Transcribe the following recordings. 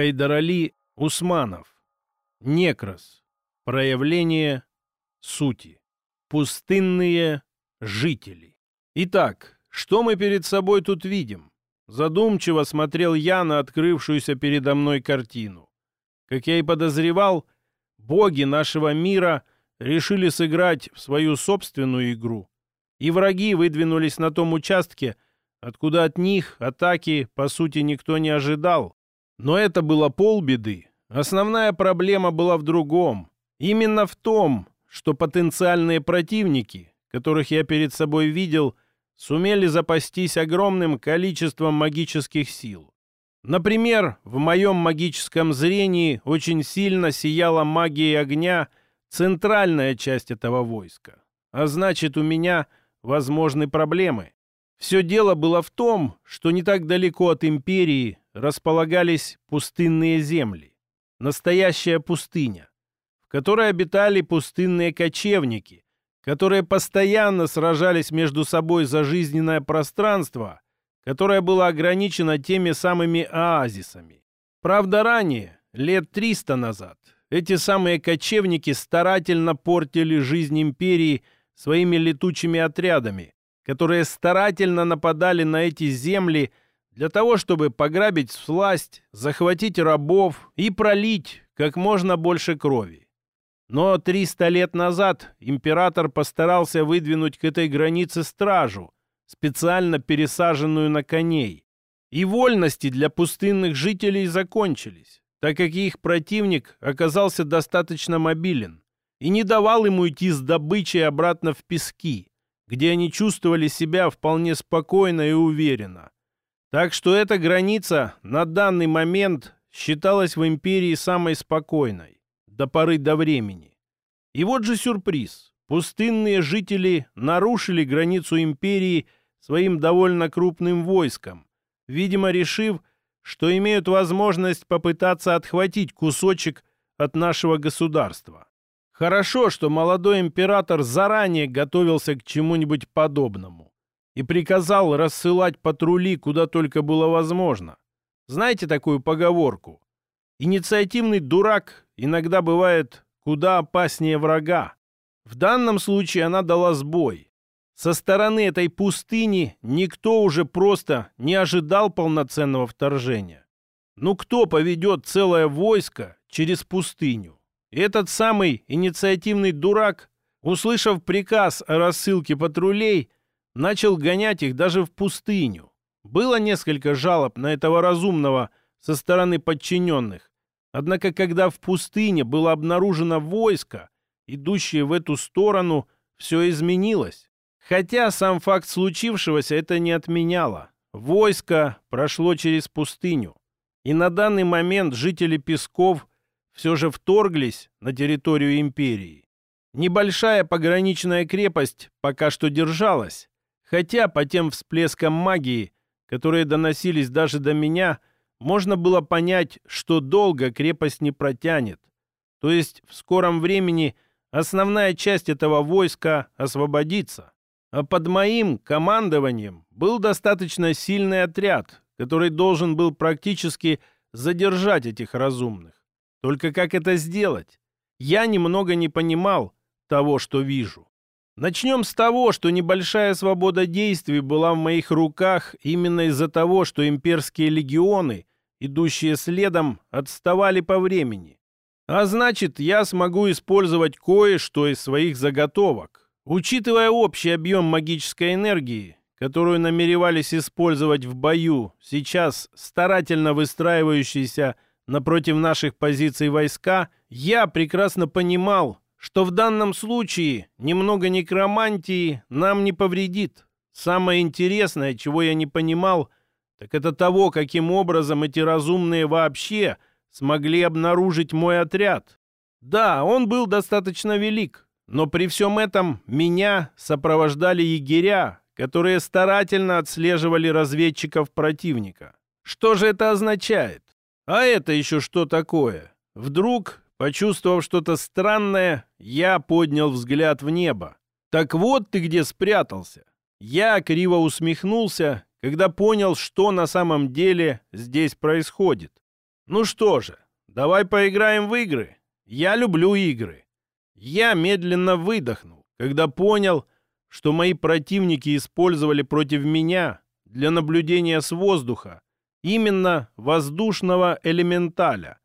Хайдарали Усманов. Некрос. Проявление сути. Пустынные жители. Итак, что мы перед собой тут видим? Задумчиво смотрел я на открывшуюся передо мной картину. Как я и подозревал, боги нашего мира решили сыграть в свою собственную игру. И враги выдвинулись на том участке, откуда от них атаки, по сути, никто не ожидал. Но это было полбеды. Основная проблема была в другом. Именно в том, что потенциальные противники, которых я перед собой видел, сумели запастись огромным количеством магических сил. Например, в моем магическом зрении очень сильно сияла магия огня центральная часть этого войска. А значит, у меня возможны проблемы. Все дело было в том, что не так далеко от империи располагались пустынные земли. Настоящая пустыня, в которой обитали пустынные кочевники, которые постоянно сражались между собой за жизненное пространство, которое было ограничено теми самыми оазисами. Правда, ранее, лет 300 назад, эти самые кочевники старательно портили жизнь империи своими летучими отрядами, которые старательно нападали на эти земли для того, чтобы пограбить власть, захватить рабов и пролить как можно больше крови. Но 300 лет назад император постарался выдвинуть к этой границе стражу, специально пересаженную на коней. И вольности для пустынных жителей закончились, так как их противник оказался достаточно мобилен и не давал ему идти с добычей обратно в пески, где они чувствовали себя вполне спокойно и уверенно. Так что эта граница на данный момент считалась в империи самой спокойной, до поры до времени. И вот же сюрприз. Пустынные жители нарушили границу империи своим довольно крупным войском, видимо, решив, что имеют возможность попытаться отхватить кусочек от нашего государства. Хорошо, что молодой император заранее готовился к чему-нибудь подобному и приказал рассылать патрули куда только было возможно. Знаете такую поговорку? Инициативный дурак иногда бывает куда опаснее врага. В данном случае она дала сбой. Со стороны этой пустыни никто уже просто не ожидал полноценного вторжения. Ну кто поведет целое войско через пустыню? Этот самый инициативный дурак, услышав приказ о рассылке патрулей, начал гонять их даже в пустыню. Было несколько жалоб на этого разумного со стороны подчиненных. Однако, когда в пустыне было обнаружено войско, идущее в эту сторону, все изменилось. Хотя сам факт случившегося это не отменяло. Войско прошло через пустыню. И на данный момент жители Песков все же вторглись на территорию империи. Небольшая пограничная крепость пока что держалась, хотя по тем всплескам магии, которые доносились даже до меня, можно было понять, что долго крепость не протянет. То есть в скором времени основная часть этого войска освободится. А под моим командованием был достаточно сильный отряд, который должен был практически задержать этих разумных. Только как это сделать? Я немного не понимал того, что вижу. Начнем с того, что небольшая свобода действий была в моих руках именно из-за того, что имперские легионы, идущие следом, отставали по времени. А значит, я смогу использовать кое-что из своих заготовок. Учитывая общий объем магической энергии, которую намеревались использовать в бою, сейчас старательно выстраивающийся напротив наших позиций войска, я прекрасно понимал, что в данном случае немного некромантии нам не повредит. Самое интересное, чего я не понимал, так это того, каким образом эти разумные вообще смогли обнаружить мой отряд. Да, он был достаточно велик, но при всем этом меня сопровождали егеря, которые старательно отслеживали разведчиков противника. Что же это означает? А это еще что такое? Вдруг, почувствовав что-то странное, я поднял взгляд в небо. Так вот ты где спрятался. Я криво усмехнулся, когда понял, что на самом деле здесь происходит. Ну что же, давай поиграем в игры. Я люблю игры. Я медленно выдохнул, когда понял, что мои противники использовали против меня для наблюдения с воздуха именно воздушного элементаля,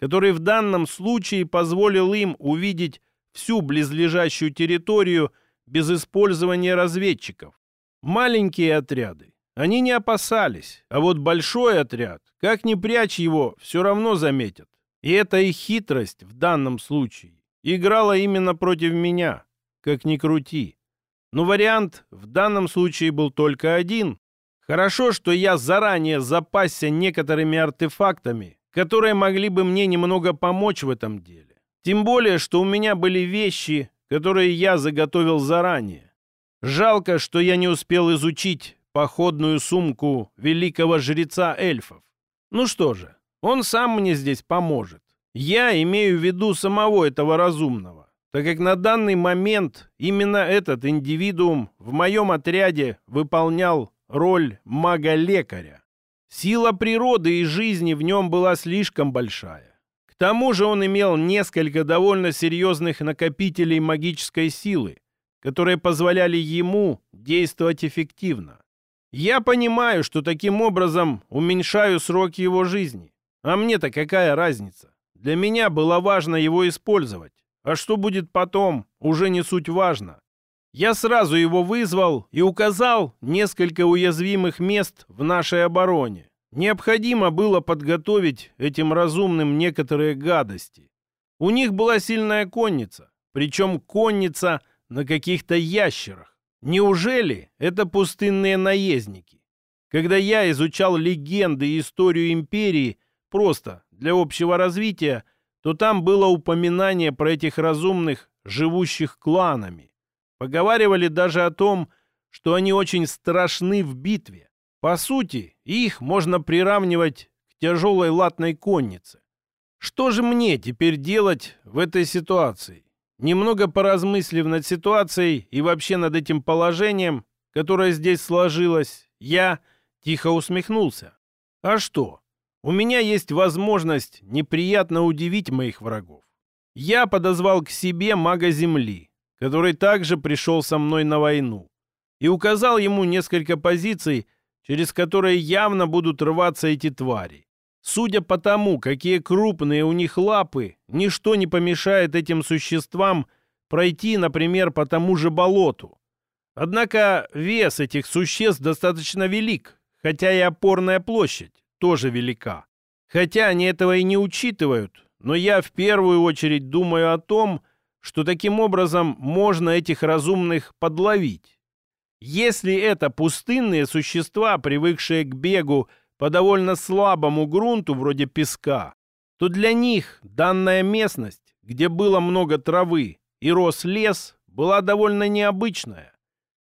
который в данном случае позволил им увидеть всю близлежащую территорию без использования разведчиков. Маленькие отряды. Они не опасались, а вот большой отряд, как ни прячь его, все равно заметят. И эта их хитрость в данном случае играла именно против меня, как ни крути. Но вариант в данном случае был только один. Хорошо, что я заранее запасся некоторыми артефактами, которые могли бы мне немного помочь в этом деле. Тем более, что у меня были вещи, которые я заготовил заранее. Жалко, что я не успел изучить походную сумку великого жреца эльфов. Ну что же, он сам мне здесь поможет. Я имею в виду самого этого разумного, так как на данный момент именно этот индивидуум в моем отряде выполнял роль мага-лекаря. Сила природы и жизни в нем была слишком большая. К тому же он имел несколько довольно серьезных накопителей магической силы, которые позволяли ему действовать эффективно. Я понимаю, что таким образом уменьшаю сроки его жизни. А мне-то какая разница? Для меня было важно его использовать. А что будет потом, уже не суть важно. Я сразу его вызвал и указал несколько уязвимых мест в нашей обороне. Необходимо было подготовить этим разумным некоторые гадости. У них была сильная конница, причем конница на каких-то ящерах. Неужели это пустынные наездники? Когда я изучал легенды и историю империи просто для общего развития, то там было упоминание про этих разумных, живущих кланами. Поговаривали даже о том, что они очень страшны в битве. По сути, их можно приравнивать к тяжелой латной коннице. Что же мне теперь делать в этой ситуации? Немного поразмыслив над ситуацией и вообще над этим положением, которое здесь сложилось, я тихо усмехнулся. А что? У меня есть возможность неприятно удивить моих врагов. Я подозвал к себе мага Земли, который также пришел со мной на войну, и указал ему несколько позиций, через которые явно будут рваться эти твари. Судя по тому, какие крупные у них лапы, ничто не помешает этим существам пройти, например, по тому же болоту. Однако вес этих существ достаточно велик, хотя и опорная площадь тоже велика. Хотя они этого и не учитывают, но я в первую очередь думаю о том, что таким образом можно этих разумных подловить. Если это пустынные существа, привыкшие к бегу по довольно слабому грунту вроде песка, то для них данная местность, где было много травы и рос лес, была довольно необычная.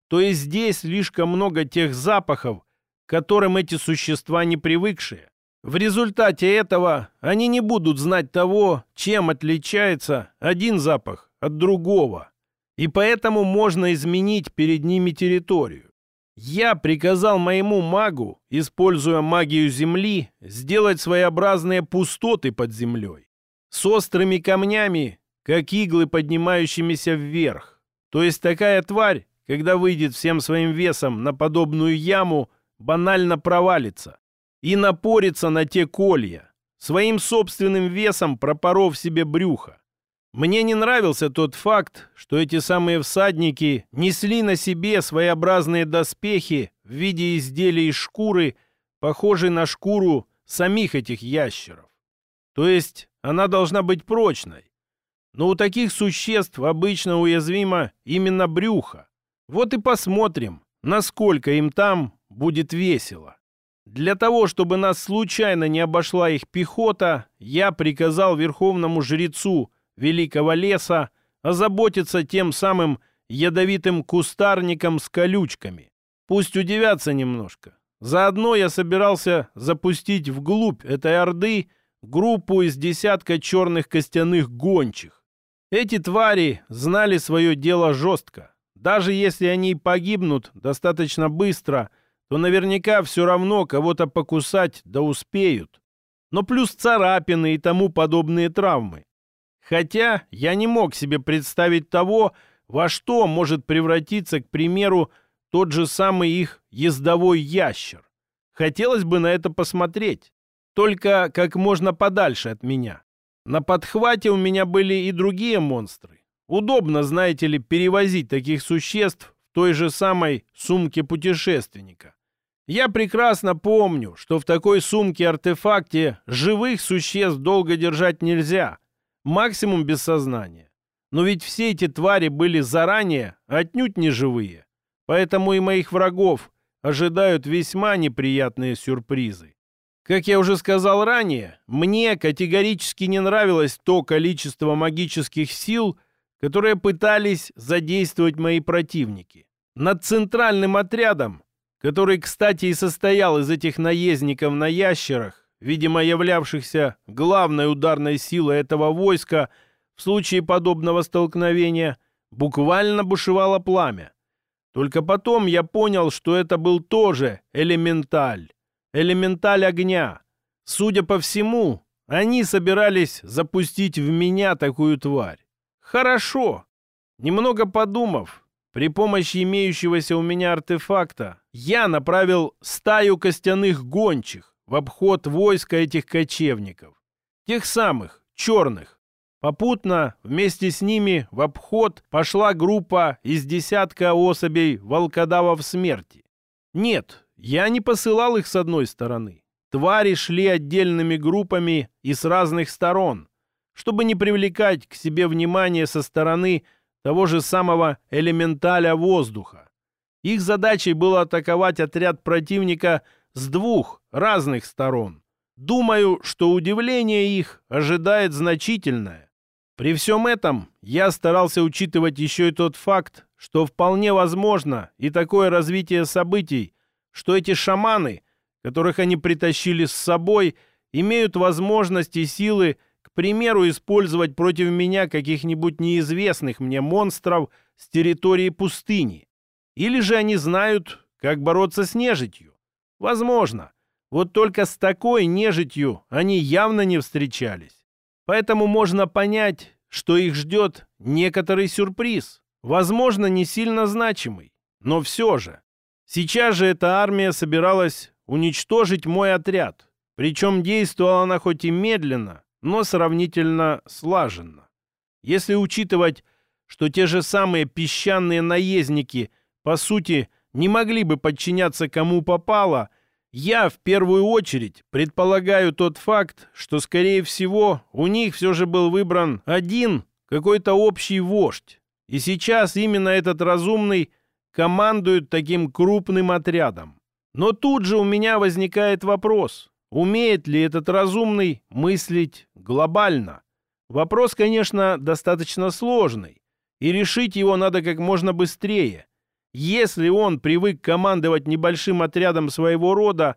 То есть здесь слишком много тех запахов, к которым эти существа не привыкшие. В результате этого они не будут знать того, чем отличается один запах от другого. И поэтому можно изменить перед ними территорию. Я приказал моему магу, используя магию земли, сделать своеобразные пустоты под землей. С острыми камнями, как иглы, поднимающимися вверх. То есть такая тварь, когда выйдет всем своим весом на подобную яму, банально провалится и напорится на те колья, своим собственным весом пропоров себе брюхо. Мне не нравился тот факт, что эти самые всадники несли на себе своеобразные доспехи в виде изделий из шкуры, похожей на шкуру самих этих ящеров. То есть она должна быть прочной. Но у таких существ обычно уязвимо именно брюхо. Вот и посмотрим, насколько им там будет весело. Для того, чтобы нас случайно не обошла их пехота, я приказал верховному жрецу великого леса озаботиться тем самым ядовитым кустарником с колючками. Пусть удивятся немножко. Заодно я собирался запустить вглубь этой орды группу из десятка черных костяных гончих. Эти твари знали свое дело жестко. Даже если они погибнут достаточно быстро, то наверняка все равно кого-то покусать да успеют. но плюс царапины и тому подобные травмы. Хотя я не мог себе представить того, во что может превратиться, к примеру, тот же самый их ездовой ящер. Хотелось бы на это посмотреть, только как можно подальше от меня. На подхвате у меня были и другие монстры. Удобно, знаете ли, перевозить таких существ в той же самой сумке путешественника. Я прекрасно помню, что в такой сумке-артефакте живых существ долго держать нельзя, максимум без сознания. Но ведь все эти твари были заранее отнюдь не живые, поэтому и моих врагов ожидают весьма неприятные сюрпризы. Как я уже сказал ранее, мне категорически не нравилось то количество магических сил, которые пытались задействовать мои противники. Над центральным отрядом, который, кстати, и состоял из этих наездников на ящерах, видимо, являвшихся главной ударной силой этого войска в случае подобного столкновения, буквально бушевало пламя. Только потом я понял, что это был тоже элементаль. Элементаль огня. Судя по всему, они собирались запустить в меня такую тварь. Хорошо. Немного подумав, при помощи имеющегося у меня артефакта, я направил стаю костяных гончих в обход войска этих кочевников. Тех самых, черных. Попутно вместе с ними в обход пошла группа из десятка особей волкодавов смерти. Нет, я не посылал их с одной стороны. Твари шли отдельными группами и с разных сторон чтобы не привлекать к себе внимание со стороны того же самого элементаля воздуха. Их задачей было атаковать отряд противника с двух разных сторон. Думаю, что удивление их ожидает значительное. При всем этом я старался учитывать еще и тот факт, что вполне возможно и такое развитие событий, что эти шаманы, которых они притащили с собой, имеют возможности и силы примеру, использовать против меня каких-нибудь неизвестных мне монстров с территории пустыни. Или же они знают, как бороться с нежитью. Возможно. Вот только с такой нежитью они явно не встречались. Поэтому можно понять, что их ждет некоторый сюрприз. Возможно, не сильно значимый. Но все же. Сейчас же эта армия собиралась уничтожить мой отряд. Причем действовала она хоть и медленно, но сравнительно слаженно. Если учитывать, что те же самые песчаные наездники, по сути, не могли бы подчиняться кому попало, я в первую очередь предполагаю тот факт, что, скорее всего, у них все же был выбран один какой-то общий вождь. И сейчас именно этот разумный командует таким крупным отрядом. Но тут же у меня возникает вопрос. Умеет ли этот разумный мыслить глобально? Вопрос, конечно, достаточно сложный, и решить его надо как можно быстрее. Если он привык командовать небольшим отрядом своего рода,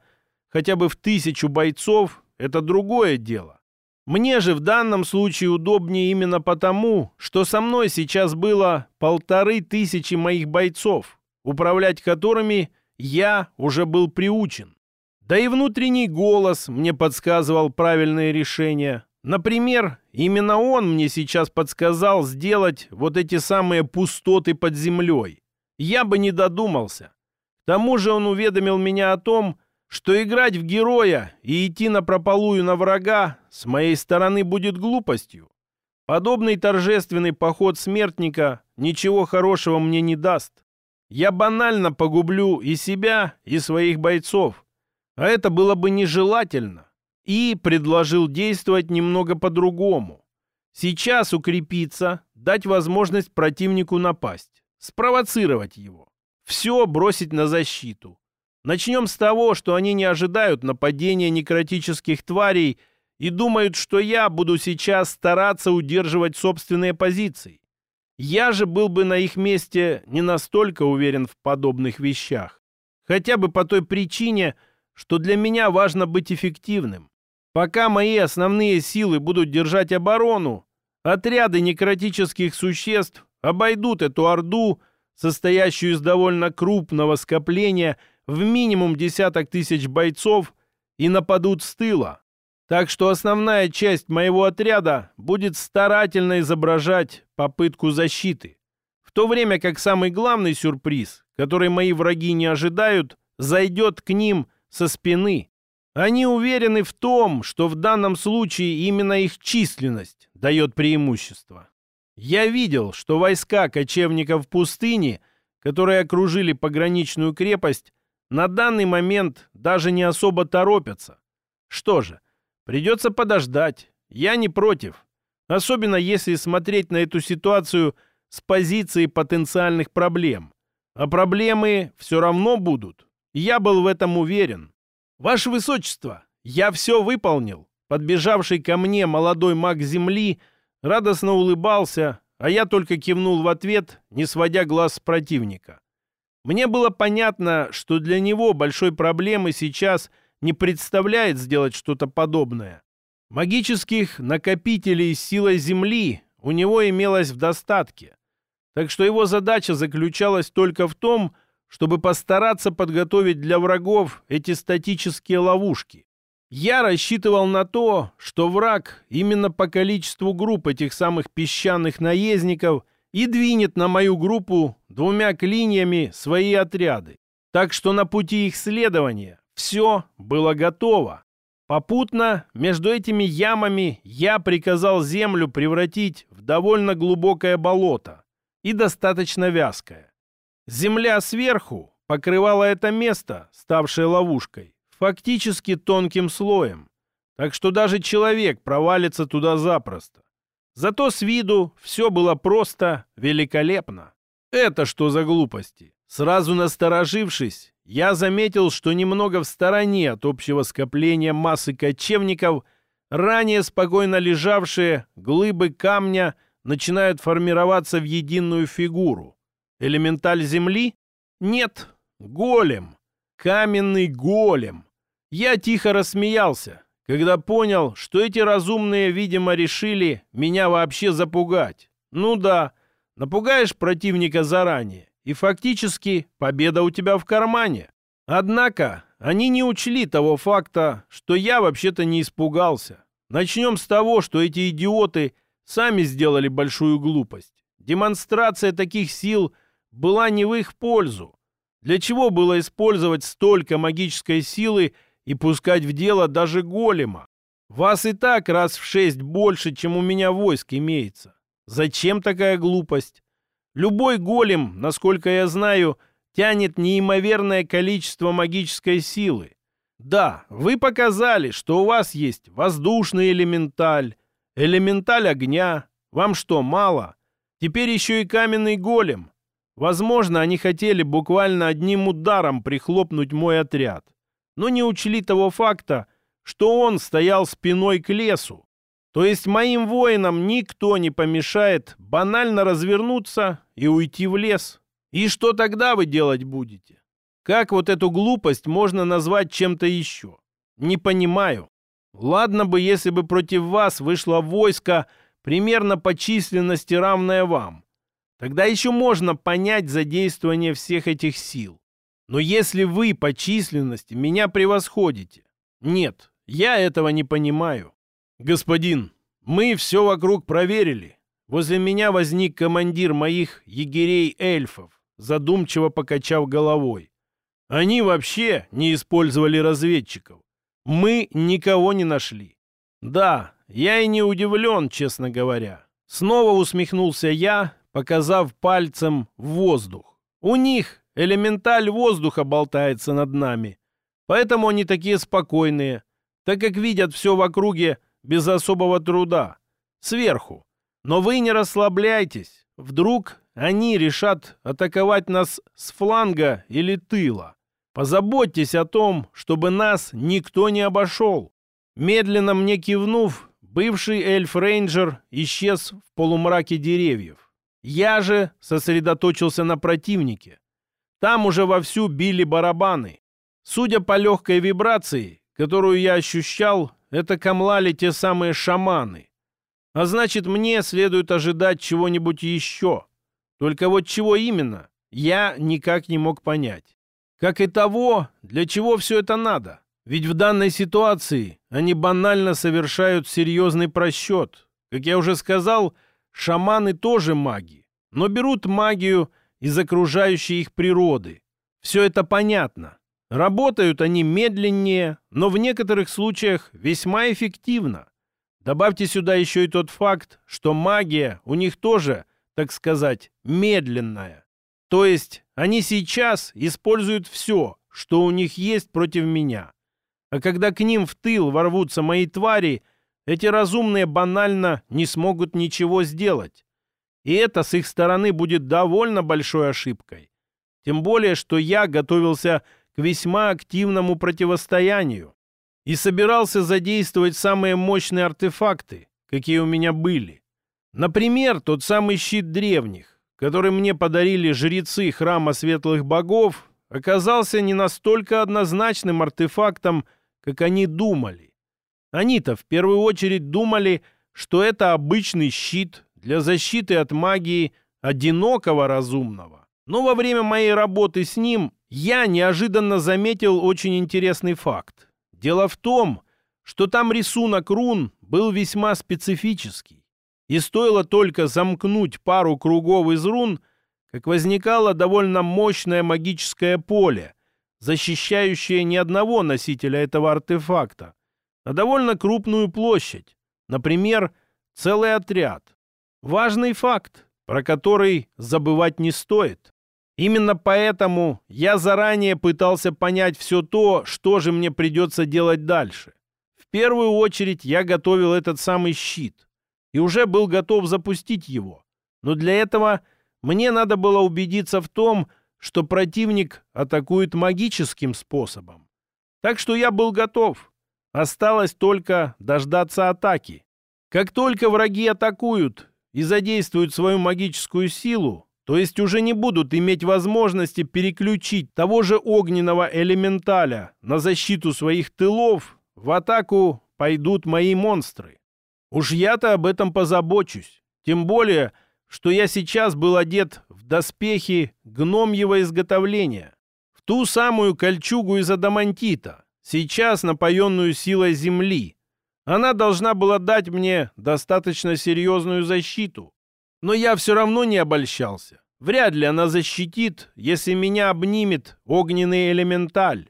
хотя бы в тысячу бойцов, это другое дело. Мне же в данном случае удобнее именно потому, что со мной сейчас было полторы тысячи моих бойцов, управлять которыми я уже был приучен. Да и внутренний голос мне подсказывал правильное решение. Например, именно он мне сейчас подсказал сделать вот эти самые пустоты под землей. Я бы не додумался. К тому же он уведомил меня о том, что играть в героя и идти на прополую на врага с моей стороны будет глупостью. Подобный торжественный поход смертника ничего хорошего мне не даст. Я банально погублю и себя, и своих бойцов. А это было бы нежелательно. И предложил действовать немного по-другому. Сейчас укрепиться, дать возможность противнику напасть, спровоцировать его. Все бросить на защиту. Начнем с того, что они не ожидают нападения некротических тварей и думают, что я буду сейчас стараться удерживать собственные позиции. Я же был бы на их месте не настолько уверен в подобных вещах. Хотя бы по той причине, что для меня важно быть эффективным. Пока мои основные силы будут держать оборону, отряды некротических существ обойдут эту орду, состоящую из довольно крупного скопления в минимум десяток тысяч бойцов, и нападут с тыла. Так что основная часть моего отряда будет старательно изображать попытку защиты. В то время как самый главный сюрприз, который мои враги не ожидают, зайдет к ним со спины. Они уверены в том, что в данном случае именно их численность дает преимущество. Я видел, что войска кочевников в пустыне, которые окружили пограничную крепость, на данный момент даже не особо торопятся. Что же, Придется подождать. Я не против. Особенно если смотреть на эту ситуацию с позиции потенциальных проблем. А проблемы все равно будут. Я был в этом уверен. Ваше Высочество, я все выполнил. Подбежавший ко мне молодой маг Земли радостно улыбался, а я только кивнул в ответ, не сводя глаз с противника. Мне было понятно, что для него большой проблемы сейчас – не представляет сделать что-то подобное. Магических накопителей силой Земли у него имелось в достатке. Так что его задача заключалась только в том, чтобы постараться подготовить для врагов эти статические ловушки. Я рассчитывал на то, что враг именно по количеству групп этих самых песчаных наездников и двинет на мою группу двумя клиньями свои отряды. Так что на пути их следования все было готово. Попутно между этими ямами я приказал землю превратить в довольно глубокое болото и достаточно вязкое. Земля сверху покрывала это место, ставшее ловушкой, фактически тонким слоем, так что даже человек провалится туда запросто. Зато с виду все было просто великолепно. Это что за глупости? Сразу насторожившись, я заметил, что немного в стороне от общего скопления массы кочевников ранее спокойно лежавшие глыбы камня начинают формироваться в единую фигуру. Элементаль земли? Нет, голем. Каменный голем. Я тихо рассмеялся, когда понял, что эти разумные, видимо, решили меня вообще запугать. Ну да, напугаешь противника заранее, и фактически победа у тебя в кармане. Однако они не учли того факта, что я вообще-то не испугался. Начнем с того, что эти идиоты сами сделали большую глупость. Демонстрация таких сил была не в их пользу. Для чего было использовать столько магической силы и пускать в дело даже голема? Вас и так раз в шесть больше, чем у меня войск имеется. Зачем такая глупость? Любой голем, насколько я знаю, тянет неимоверное количество магической силы. Да, вы показали, что у вас есть воздушный элементаль, элементаль огня. Вам что, мало? Теперь еще и каменный голем. Возможно, они хотели буквально одним ударом прихлопнуть мой отряд. Но не учли того факта, что он стоял спиной к лесу, то есть моим воинам никто не помешает банально развернуться и уйти в лес. И что тогда вы делать будете? Как вот эту глупость можно назвать чем-то еще? Не понимаю. Ладно бы, если бы против вас вышло войско примерно по численности равное вам. Тогда еще можно понять задействование всех этих сил. Но если вы по численности меня превосходите... Нет, я этого не понимаю. «Господин, мы все вокруг проверили. Возле меня возник командир моих егерей-эльфов, задумчиво покачав головой. Они вообще не использовали разведчиков. Мы никого не нашли. Да, я и не удивлен, честно говоря. Снова усмехнулся я, показав пальцем в воздух. У них элементаль воздуха болтается над нами. Поэтому они такие спокойные, так как видят все в округе без особого труда. Сверху. Но вы не расслабляйтесь. Вдруг они решат атаковать нас с фланга или тыла. Позаботьтесь о том, чтобы нас никто не обошел. Медленно мне кивнув, бывший эльф-рейнджер исчез в полумраке деревьев. Я же сосредоточился на противнике. Там уже вовсю били барабаны. Судя по легкой вибрации, которую я ощущал, это камлали те самые шаманы. А значит, мне следует ожидать чего-нибудь еще. Только вот чего именно, я никак не мог понять. Как и того, для чего все это надо. Ведь в данной ситуации они банально совершают серьезный просчет. Как я уже сказал, шаманы тоже маги, но берут магию из окружающей их природы. Все это понятно. Работают они медленнее, но в некоторых случаях весьма эффективно. Добавьте сюда еще и тот факт, что магия у них тоже, так сказать, медленная. То есть они сейчас используют все, что у них есть против меня. А когда к ним в тыл ворвутся мои твари, эти разумные банально не смогут ничего сделать. И это с их стороны будет довольно большой ошибкой. Тем более, что я готовился к весьма активному противостоянию и собирался задействовать самые мощные артефакты, какие у меня были. Например, тот самый щит древних, который мне подарили жрецы храма светлых богов, оказался не настолько однозначным артефактом, как они думали. Они-то в первую очередь думали, что это обычный щит для защиты от магии одинокого разумного. Но во время моей работы с ним я неожиданно заметил очень интересный факт. Дело в том, что там рисунок рун был весьма специфический. И стоило только замкнуть пару кругов из рун, как возникало довольно мощное магическое поле, защищающее не одного носителя этого артефакта, а довольно крупную площадь, например, целый отряд. Важный факт, про который забывать не стоит. Именно поэтому я заранее пытался понять все то, что же мне придется делать дальше. В первую очередь я готовил этот самый щит и уже был готов запустить его. Но для этого мне надо было убедиться в том, что противник атакует магическим способом. Так что я был готов. Осталось только дождаться атаки. Как только враги атакуют и задействуют свою магическую силу, то есть уже не будут иметь возможности переключить того же огненного элементаля на защиту своих тылов, в атаку пойдут мои монстры. Уж я-то об этом позабочусь. Тем более, что я сейчас был одет в доспехи гномьего изготовления, в ту самую кольчугу из адамантита, сейчас напоенную силой земли. Она должна была дать мне достаточно серьезную защиту. Но я все равно не обольщался. Вряд ли она защитит, если меня обнимет огненный элементаль.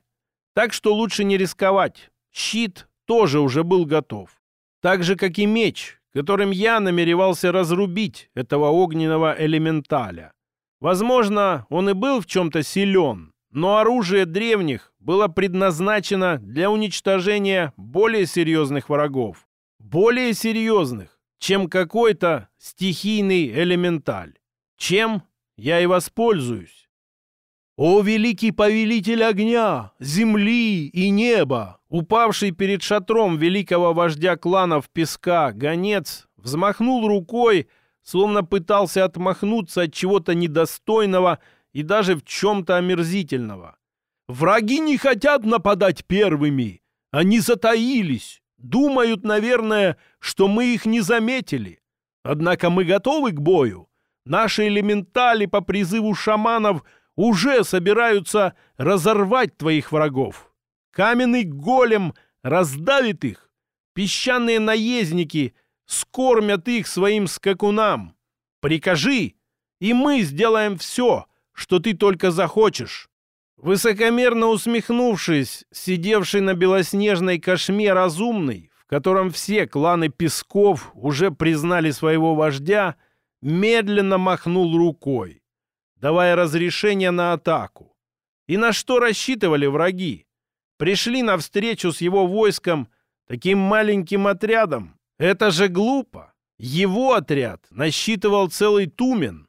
Так что лучше не рисковать. Щит тоже уже был готов. Так же, как и меч, которым я намеревался разрубить этого огненного элементаля. Возможно, он и был в чем-то силен, но оружие древних было предназначено для уничтожения более серьезных врагов. Более серьезных, чем какой-то стихийный элементаль. Чем я и воспользуюсь. «О, великий повелитель огня, земли и неба!» Упавший перед шатром великого вождя кланов песка гонец взмахнул рукой, словно пытался отмахнуться от чего-то недостойного и даже в чем-то омерзительного. «Враги не хотят нападать первыми. Они затаились. Думают, наверное, что мы их не заметили. Однако мы готовы к бою. Наши элементали по призыву шаманов – уже собираются разорвать твоих врагов. Каменный голем раздавит их. Песчаные наездники скормят их своим скакунам. Прикажи, и мы сделаем все, что ты только захочешь». Высокомерно усмехнувшись, сидевший на белоснежной кошме разумный, в котором все кланы Песков уже признали своего вождя, медленно махнул рукой давая разрешение на атаку. И на что рассчитывали враги? Пришли навстречу с его войском таким маленьким отрядом. Это же глупо. Его отряд насчитывал целый Тумен,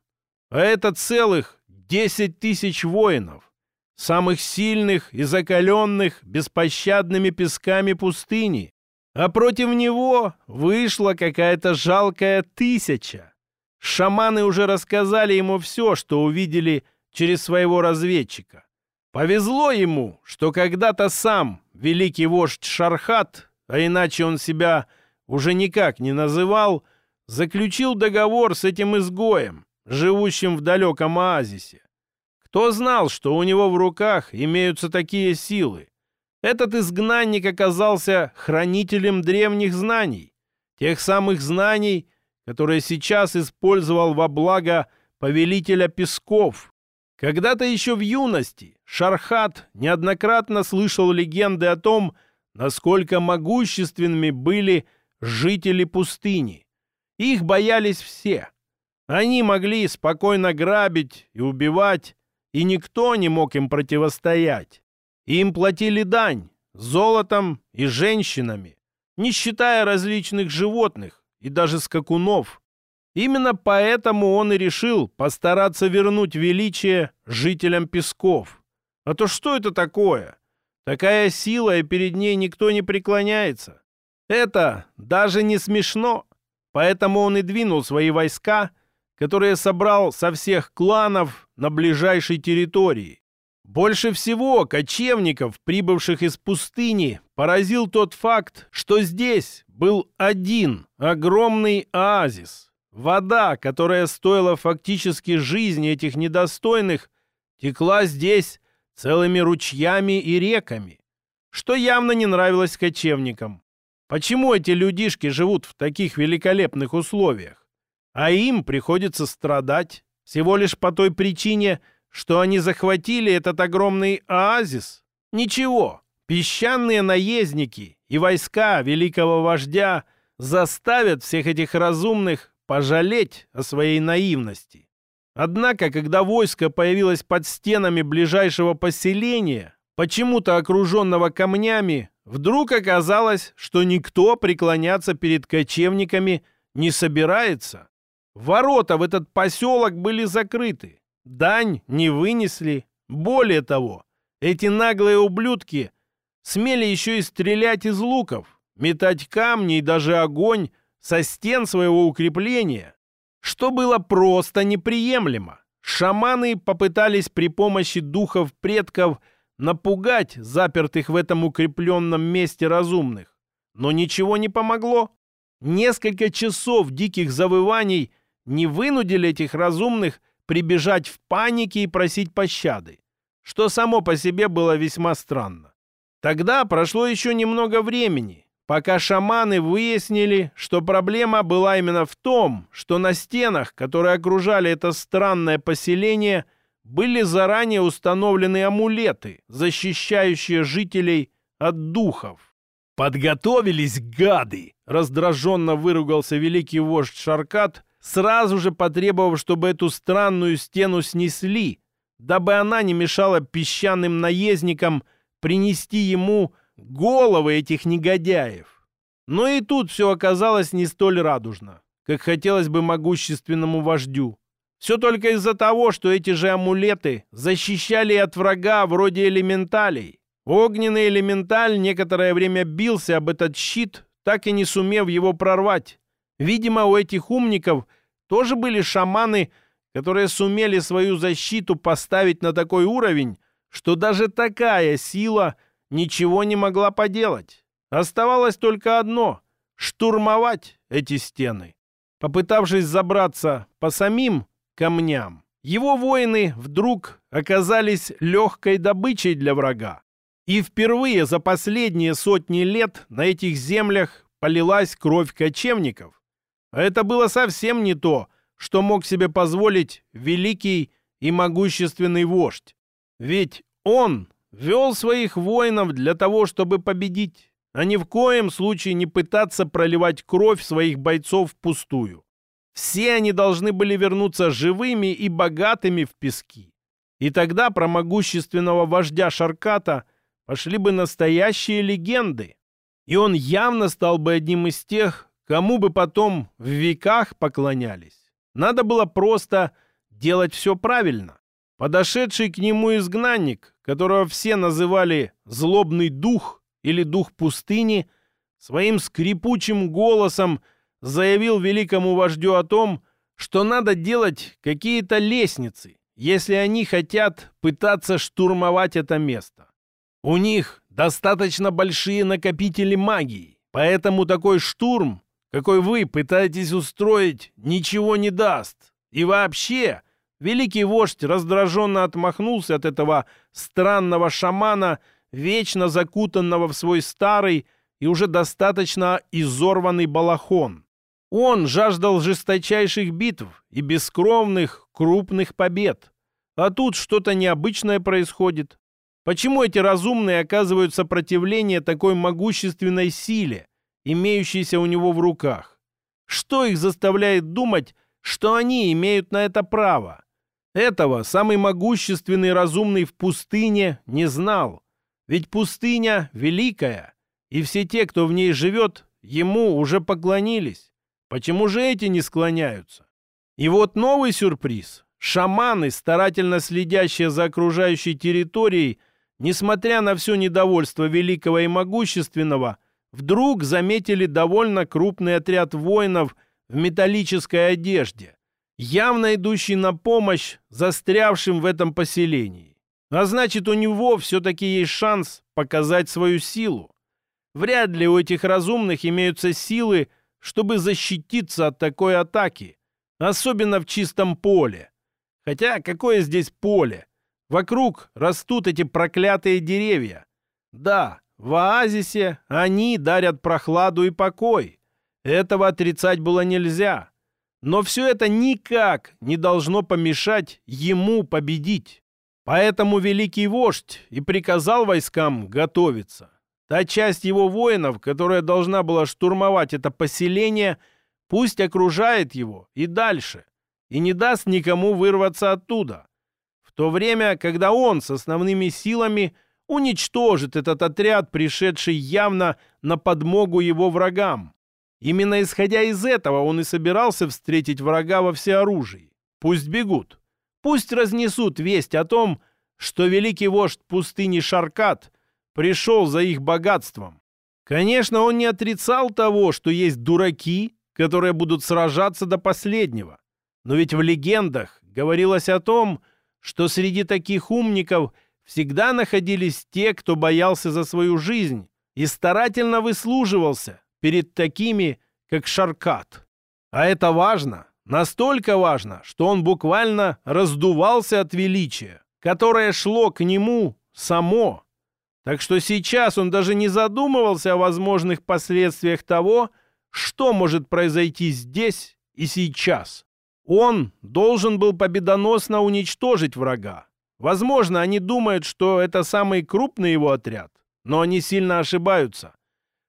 а это целых 10 тысяч воинов, самых сильных и закаленных беспощадными песками пустыни. А против него вышла какая-то жалкая тысяча. Шаманы уже рассказали ему все, что увидели через своего разведчика. Повезло ему, что когда-то сам великий вождь Шархат, а иначе он себя уже никак не называл, заключил договор с этим изгоем, живущим в далеком оазисе. Кто знал, что у него в руках имеются такие силы? Этот изгнанник оказался хранителем древних знаний, тех самых знаний, которые сейчас использовал во благо повелителя Песков. Когда-то еще в юности Шархат неоднократно слышал легенды о том, насколько могущественными были жители пустыни. Их боялись все. Они могли спокойно грабить и убивать, и никто не мог им противостоять. Им платили дань золотом и женщинами, не считая различных животных и даже скакунов. Именно поэтому он и решил постараться вернуть величие жителям Песков. А то что это такое? Такая сила, и перед ней никто не преклоняется. Это даже не смешно. Поэтому он и двинул свои войска, которые собрал со всех кланов на ближайшей территории. Больше всего кочевников, прибывших из пустыни, поразил тот факт, что здесь был один огромный оазис. Вода, которая стоила фактически жизни этих недостойных, текла здесь целыми ручьями и реками, что явно не нравилось кочевникам. Почему эти людишки живут в таких великолепных условиях? А им приходится страдать всего лишь по той причине, что они захватили этот огромный оазис? Ничего, песчаные наездники и войска великого вождя заставят всех этих разумных пожалеть о своей наивности. Однако, когда войско появилось под стенами ближайшего поселения, почему-то окруженного камнями, вдруг оказалось, что никто преклоняться перед кочевниками не собирается. Ворота в этот поселок были закрыты. Дань не вынесли. Более того, эти наглые ублюдки смели еще и стрелять из луков, метать камни и даже огонь со стен своего укрепления, что было просто неприемлемо. Шаманы попытались при помощи духов предков напугать запертых в этом укрепленном месте разумных, но ничего не помогло. Несколько часов диких завываний не вынудили этих разумных прибежать в панике и просить пощады, что само по себе было весьма странно. Тогда прошло еще немного времени, пока шаманы выяснили, что проблема была именно в том, что на стенах, которые окружали это странное поселение, были заранее установлены амулеты, защищающие жителей от духов. «Подготовились, гады!» — раздраженно выругался великий вождь Шаркат, сразу же потребовав, чтобы эту странную стену снесли, дабы она не мешала песчаным наездникам принести ему головы этих негодяев. Но и тут все оказалось не столь радужно, как хотелось бы могущественному вождю. Все только из-за того, что эти же амулеты защищали от врага вроде элементалей. Огненный элементаль некоторое время бился об этот щит, так и не сумев его прорвать. Видимо, у этих умников тоже были шаманы, которые сумели свою защиту поставить на такой уровень, что даже такая сила ничего не могла поделать. Оставалось только одно — штурмовать эти стены. Попытавшись забраться по самим камням, его воины вдруг оказались легкой добычей для врага. И впервые за последние сотни лет на этих землях полилась кровь кочевников. Это было совсем не то, что мог себе позволить великий и могущественный вождь. Ведь он вел своих воинов для того, чтобы победить, а ни в коем случае не пытаться проливать кровь своих бойцов впустую. Все они должны были вернуться живыми и богатыми в пески. И тогда про могущественного вождя Шарката пошли бы настоящие легенды. И он явно стал бы одним из тех, кому бы потом в веках поклонялись. Надо было просто делать все правильно. Подошедший к нему изгнанник, которого все называли «злобный дух» или «дух пустыни», своим скрипучим голосом заявил великому вождю о том, что надо делать какие-то лестницы, если они хотят пытаться штурмовать это место. У них достаточно большие накопители магии, поэтому такой штурм какой вы пытаетесь устроить, ничего не даст. И вообще, великий вождь раздраженно отмахнулся от этого странного шамана вечно закутанного в свой старый и уже достаточно изорванный балахон. Он жаждал жесточайших битв и бескровных крупных побед. А тут что-то необычное происходит. Почему эти разумные оказывают сопротивление такой могущественной силе, имеющейся у него в руках? Что их заставляет думать, что они имеют на это право? Этого самый могущественный разумный в пустыне не знал. Ведь пустыня великая, и все те, кто в ней живет, ему уже поклонились. Почему же эти не склоняются? И вот новый сюрприз. Шаманы, старательно следящие за окружающей территорией, несмотря на все недовольство великого и могущественного, вдруг заметили довольно крупный отряд воинов в металлической одежде, явно идущий на помощь застрявшим в этом поселении. А значит, у него все-таки есть шанс показать свою силу. Вряд ли у этих разумных имеются силы, чтобы защититься от такой атаки, особенно в чистом поле. Хотя какое здесь поле? Вокруг растут эти проклятые деревья. Да, в оазисе они дарят прохладу и покой. Этого отрицать было нельзя. Но все это никак не должно помешать ему победить. Поэтому великий вождь и приказал войскам готовиться. Та часть его воинов, которая должна была штурмовать это поселение, пусть окружает его и дальше, и не даст никому вырваться оттуда. В то время, когда он с основными силами уничтожит этот отряд, пришедший явно на подмогу его врагам. Именно исходя из этого он и собирался встретить врага во всеоружии. Пусть бегут. Пусть разнесут весть о том, что великий вождь пустыни Шаркат пришел за их богатством. Конечно, он не отрицал того, что есть дураки, которые будут сражаться до последнего. Но ведь в легендах говорилось о том, что среди таких умников всегда находились те, кто боялся за свою жизнь и старательно выслуживался перед такими, как Шаркат. А это важно, настолько важно, что он буквально раздувался от величия, которое шло к нему само, так что сейчас он даже не задумывался о возможных последствиях того, что может произойти здесь и сейчас. Он должен был победоносно уничтожить врага. Возможно, они думают, что это самый крупный его отряд, но они сильно ошибаются.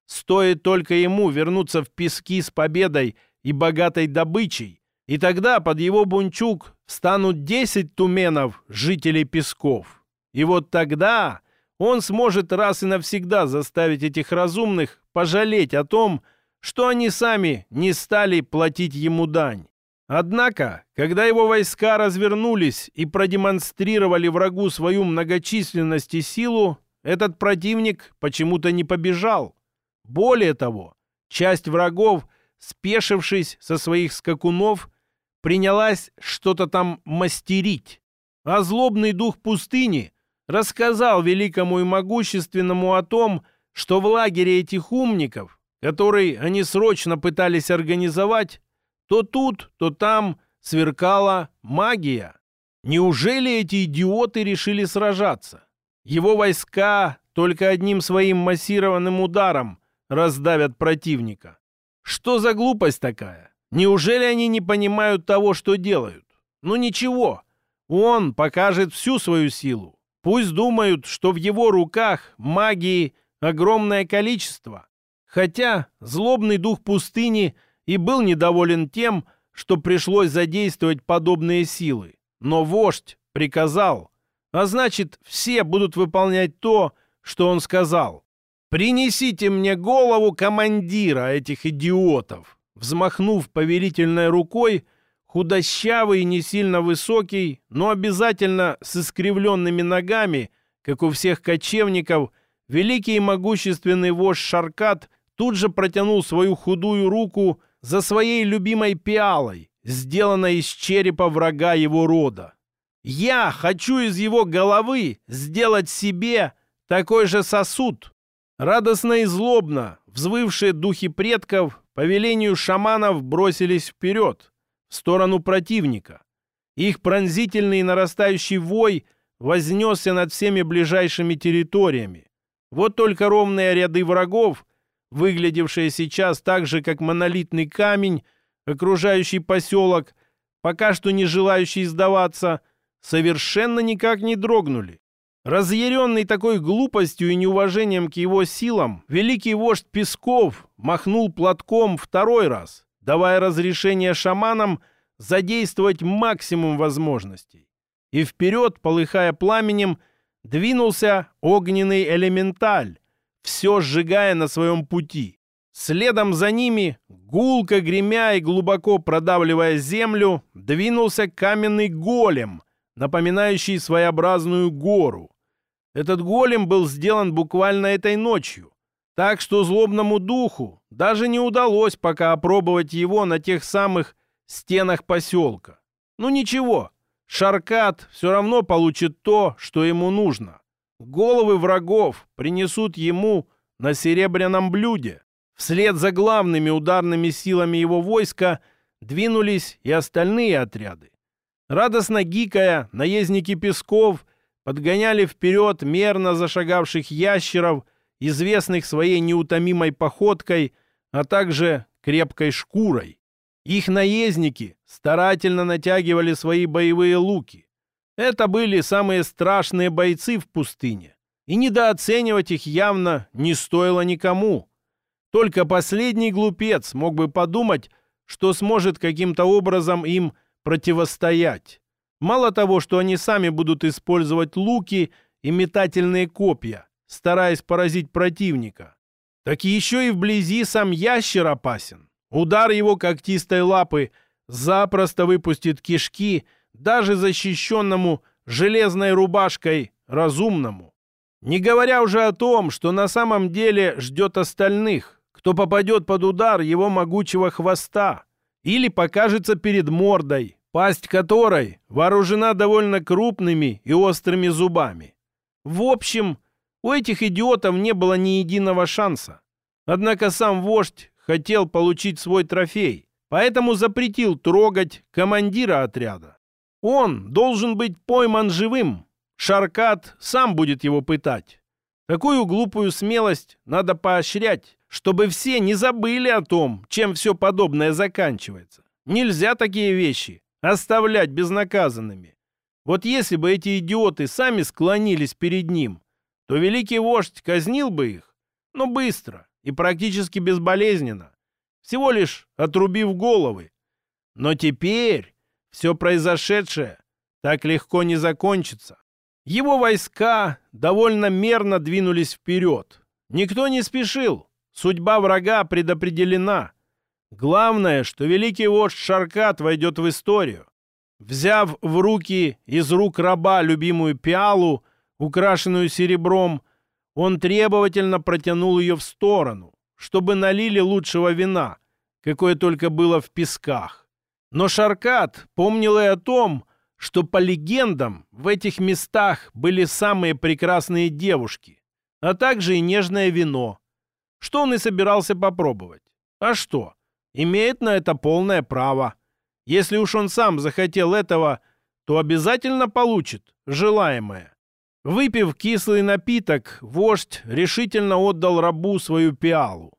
Стоит только ему вернуться в пески с победой и богатой добычей, и тогда под его бунчук станут 10 туменов жителей песков. И вот тогда он сможет раз и навсегда заставить этих разумных пожалеть о том, что они сами не стали платить ему дань. Однако, когда его войска развернулись и продемонстрировали врагу свою многочисленность и силу, этот противник почему-то не побежал. Более того, часть врагов, спешившись со своих скакунов, принялась что-то там мастерить. А злобный дух пустыни — рассказал великому и могущественному о том, что в лагере этих умников, который они срочно пытались организовать, то тут, то там сверкала магия. Неужели эти идиоты решили сражаться? Его войска только одним своим массированным ударом раздавят противника. Что за глупость такая? Неужели они не понимают того, что делают? Ну ничего, он покажет всю свою силу. Пусть думают, что в его руках магии огромное количество. Хотя злобный дух пустыни и был недоволен тем, что пришлось задействовать подобные силы. Но вождь приказал, а значит, все будут выполнять то, что он сказал. «Принесите мне голову командира этих идиотов!» Взмахнув повелительной рукой, худощавый и не сильно высокий, но обязательно с искривленными ногами, как у всех кочевников, великий и могущественный вождь Шаркат тут же протянул свою худую руку за своей любимой пиалой, сделанной из черепа врага его рода. «Я хочу из его головы сделать себе такой же сосуд!» Радостно и злобно взвывшие духи предков по велению шаманов бросились вперед, в сторону противника. Их пронзительный и нарастающий вой вознесся над всеми ближайшими территориями, Вот только ровные ряды врагов, выглядевшие сейчас так же, как монолитный камень, окружающий поселок, пока что не желающий сдаваться, совершенно никак не дрогнули. Разъяренный такой глупостью и неуважением к его силам, великий вождь Песков махнул платком второй раз, давая разрешение шаманам задействовать максимум возможностей. И вперед, полыхая пламенем, двинулся огненный элементаль, все сжигая на своем пути. Следом за ними, гулко гремя и глубоко продавливая землю, двинулся каменный голем, напоминающий своеобразную гору. Этот голем был сделан буквально этой ночью, так что злобному духу даже не удалось пока опробовать его на тех самых стенах поселка. Ну ничего, Шаркат все равно получит то, что ему нужно. Головы врагов принесут ему на серебряном блюде. Вслед за главными ударными силами его войска двинулись и остальные отряды. Радостно гикая, наездники Песков подгоняли вперед мерно зашагавших ящеров, известных своей неутомимой походкой, а также крепкой шкурой. Их наездники старательно натягивали свои боевые луки. Это были самые страшные бойцы в пустыне, и недооценивать их явно не стоило никому. Только последний глупец мог бы подумать, что сможет каким-то образом им противостоять. Мало того, что они сами будут использовать луки и метательные копья, стараясь поразить противника, так еще и вблизи сам ящер опасен. Удар его когтистой лапы запросто выпустит кишки даже защищенному железной рубашкой разумному. Не говоря уже о том, что на самом деле ждет остальных, кто попадет под удар его могучего хвоста или покажется перед мордой, пасть которой вооружена довольно крупными и острыми зубами. В общем, у этих идиотов не было ни единого шанса. Однако сам вождь хотел получить свой трофей, поэтому запретил трогать командира отряда. Он должен быть пойман живым. Шаркат сам будет его пытать. Такую глупую смелость надо поощрять, чтобы все не забыли о том, чем все подобное заканчивается. Нельзя такие вещи оставлять безнаказанными. Вот если бы эти идиоты сами склонились перед ним, то великий вождь казнил бы их, но быстро и практически безболезненно, всего лишь отрубив головы. Но теперь все произошедшее так легко не закончится. Его войска довольно мерно двинулись вперед. Никто не спешил. Судьба врага предопределена. Главное, что великий вождь Шаркат войдет в историю. Взяв в руки из рук раба любимую пиалу, украшенную серебром, он требовательно протянул ее в сторону, чтобы налили лучшего вина, какое только было в песках. Но Шаркат помнил и о том, что по легендам в этих местах были самые прекрасные девушки, а также и нежное вино, что он и собирался попробовать. А что? имеет на это полное право. Если уж он сам захотел этого, то обязательно получит желаемое. Выпив кислый напиток, вождь решительно отдал рабу свою пиалу,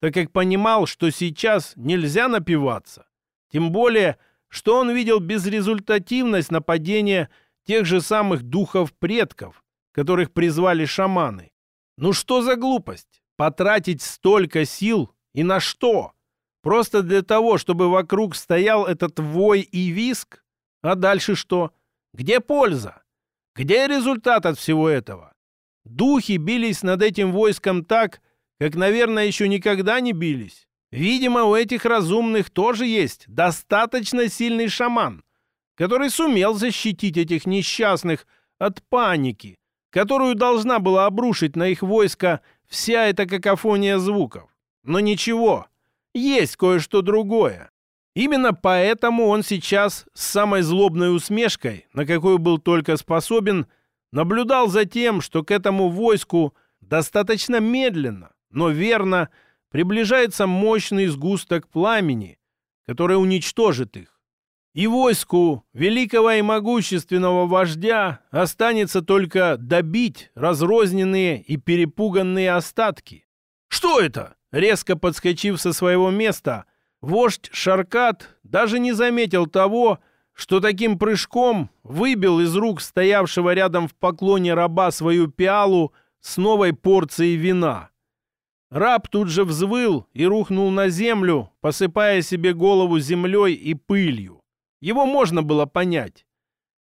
так как понимал, что сейчас нельзя напиваться. Тем более, что он видел безрезультативность нападения тех же самых духов предков, которых призвали шаманы. Ну что за глупость? Потратить столько сил и на что? Просто для того, чтобы вокруг стоял этот вой и виск? А дальше что? Где польза? Где результат от всего этого? Духи бились над этим войском так, как, наверное, еще никогда не бились. Видимо, у этих разумных тоже есть достаточно сильный шаман, который сумел защитить этих несчастных от паники, которую должна была обрушить на их войско вся эта какофония звуков. Но ничего, есть кое-что другое. Именно поэтому он сейчас с самой злобной усмешкой, на какую был только способен, наблюдал за тем, что к этому войску достаточно медленно, но верно приближается мощный сгусток пламени, который уничтожит их. И войску великого и могущественного вождя останется только добить разрозненные и перепуганные остатки. «Что это?» Резко подскочив со своего места, вождь Шаркат даже не заметил того, что таким прыжком выбил из рук стоявшего рядом в поклоне раба свою пиалу с новой порцией вина. Раб тут же взвыл и рухнул на землю, посыпая себе голову землей и пылью. Его можно было понять.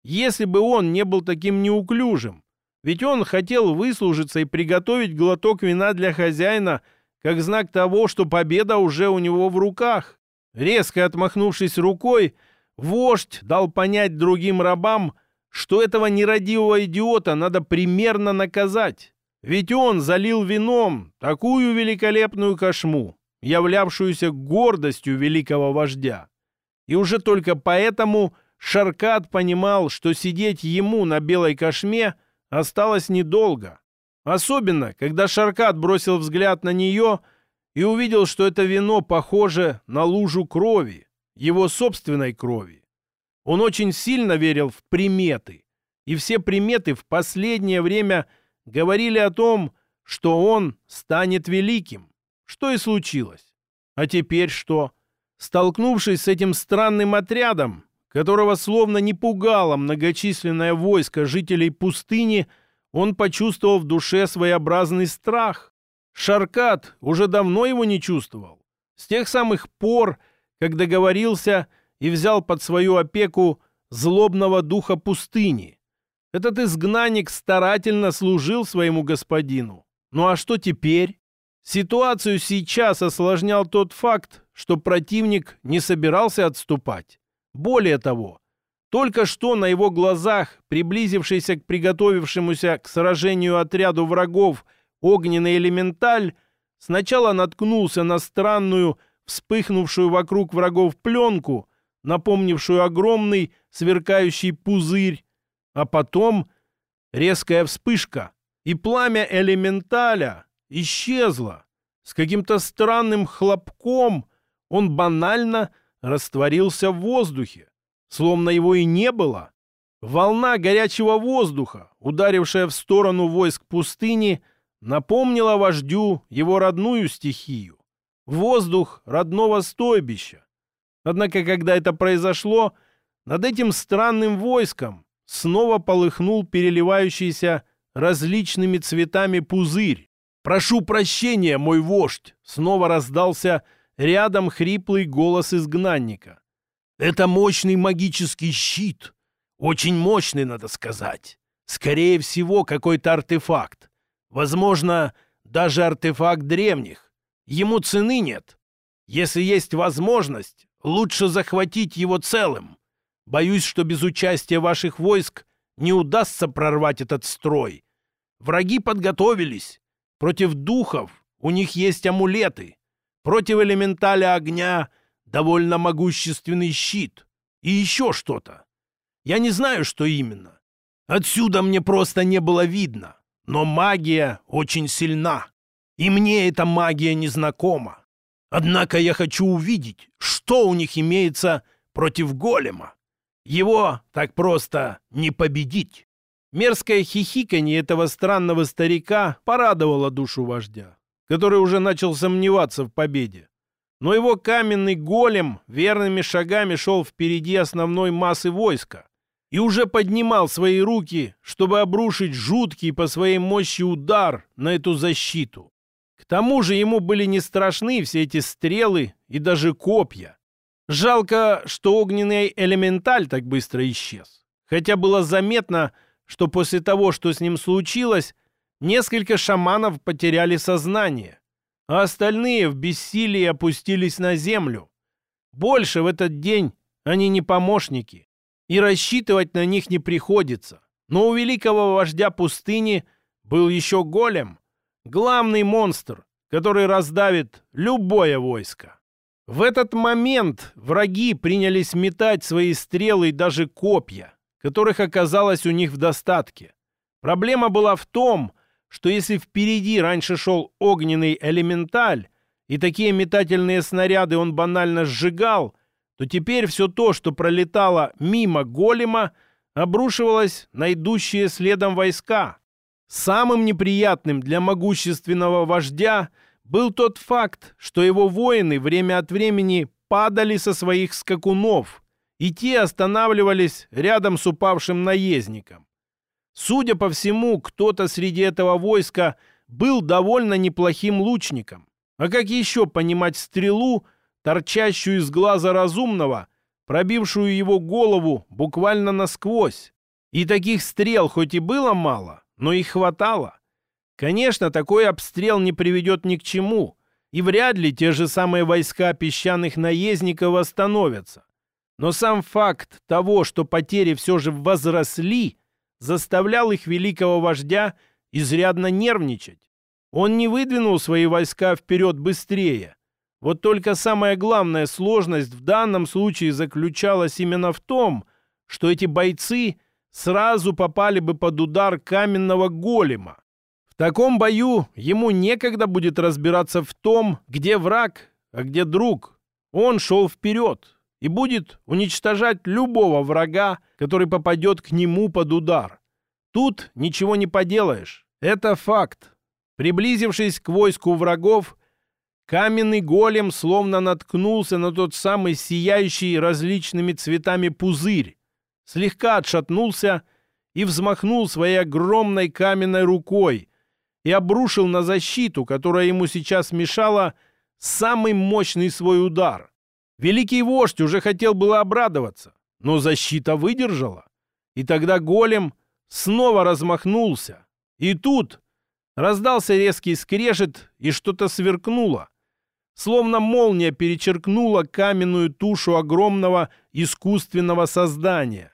Если бы он не был таким неуклюжим, ведь он хотел выслужиться и приготовить глоток вина для хозяина, как знак того, что победа уже у него в руках. Резко отмахнувшись рукой, вождь дал понять другим рабам, что этого нерадивого идиота надо примерно наказать. Ведь он залил вином такую великолепную кошму, являвшуюся гордостью великого вождя. И уже только поэтому Шаркат понимал, что сидеть ему на белой кошме осталось недолго. Особенно, когда Шаркат бросил взгляд на нее и увидел, что это вино похоже на лужу крови, его собственной крови. Он очень сильно верил в приметы, и все приметы в последнее время говорили о том, что он станет великим, что и случилось. А теперь что? Столкнувшись с этим странным отрядом, которого словно не пугало многочисленное войско жителей пустыни, он почувствовал в душе своеобразный страх. Шаркат уже давно его не чувствовал. С тех самых пор, как договорился и взял под свою опеку злобного духа пустыни. Этот изгнанник старательно служил своему господину. Ну а что теперь? Ситуацию сейчас осложнял тот факт, что противник не собирался отступать. Более того, только что на его глазах, приблизившийся к приготовившемуся к сражению отряду врагов огненный элементаль, сначала наткнулся на странную, вспыхнувшую вокруг врагов пленку, напомнившую огромный сверкающий пузырь, а потом резкая вспышка, и пламя элементаля исчезло. С каким-то странным хлопком он банально растворился в воздухе, словно его и не было. Волна горячего воздуха, ударившая в сторону войск пустыни, напомнила вождю его родную стихию. Воздух родного стойбища. Однако, когда это произошло, над этим странным войском снова полыхнул переливающийся различными цветами пузырь. «Прошу прощения, мой вождь!» Снова раздался рядом хриплый голос изгнанника. «Это мощный магический щит. Очень мощный, надо сказать. Скорее всего, какой-то артефакт. Возможно, даже артефакт древних. Ему цены нет. Если есть возможность, лучше захватить его целым. Боюсь, что без участия ваших войск не удастся прорвать этот строй. Враги подготовились. Против духов у них есть амулеты. Против элементаля огня довольно могущественный щит. И еще что-то. Я не знаю, что именно. Отсюда мне просто не было видно. Но магия очень сильна. И мне эта магия незнакома. Однако я хочу увидеть, что у них имеется против голема. Его так просто не победить. Мерзкое хихиканье этого странного старика порадовало душу вождя, который уже начал сомневаться в победе. Но его каменный голем верными шагами шел впереди основной массы войска и уже поднимал свои руки, чтобы обрушить жуткий по своей мощи удар на эту защиту. К тому же ему были не страшны все эти стрелы и даже копья. Жалко, что огненный элементаль так быстро исчез. Хотя было заметно, что после того, что с ним случилось, несколько шаманов потеряли сознание, а остальные в бессилии опустились на землю. Больше в этот день они не помощники, и рассчитывать на них не приходится. Но у великого вождя пустыни был еще голем, главный монстр, который раздавит любое войско. В этот момент враги принялись метать свои стрелы и даже копья которых оказалось у них в достатке. Проблема была в том, что если впереди раньше шел огненный элементаль, и такие метательные снаряды он банально сжигал, то теперь все то, что пролетало мимо голема, обрушивалось на идущие следом войска. Самым неприятным для могущественного вождя был тот факт, что его воины время от времени падали со своих скакунов, и те останавливались рядом с упавшим наездником. Судя по всему, кто-то среди этого войска был довольно неплохим лучником. А как еще понимать стрелу, торчащую из глаза разумного, пробившую его голову буквально насквозь? И таких стрел хоть и было мало, но их хватало. Конечно, такой обстрел не приведет ни к чему, и вряд ли те же самые войска песчаных наездников остановятся. Но сам факт того, что потери все же возросли, заставлял их великого вождя изрядно нервничать. Он не выдвинул свои войска вперед быстрее. Вот только самая главная сложность в данном случае заключалась именно в том, что эти бойцы сразу попали бы под удар каменного голема. Таком бою ему некогда будет разбираться в том, где враг, а где друг. Он шел вперед, и будет уничтожать любого врага, который попадет к нему под удар. Тут ничего не поделаешь. Это факт. Приблизившись к войску врагов, каменный голем словно наткнулся на тот самый сияющий различными цветами пузырь, слегка отшатнулся и взмахнул своей огромной каменной рукой и обрушил на защиту, которая ему сейчас мешала, самый мощный свой удар. Великий вождь уже хотел было обрадоваться, но защита выдержала. И тогда голем снова размахнулся. И тут раздался резкий скрежет, и что-то сверкнуло. Словно молния перечеркнула каменную тушу огромного искусственного создания.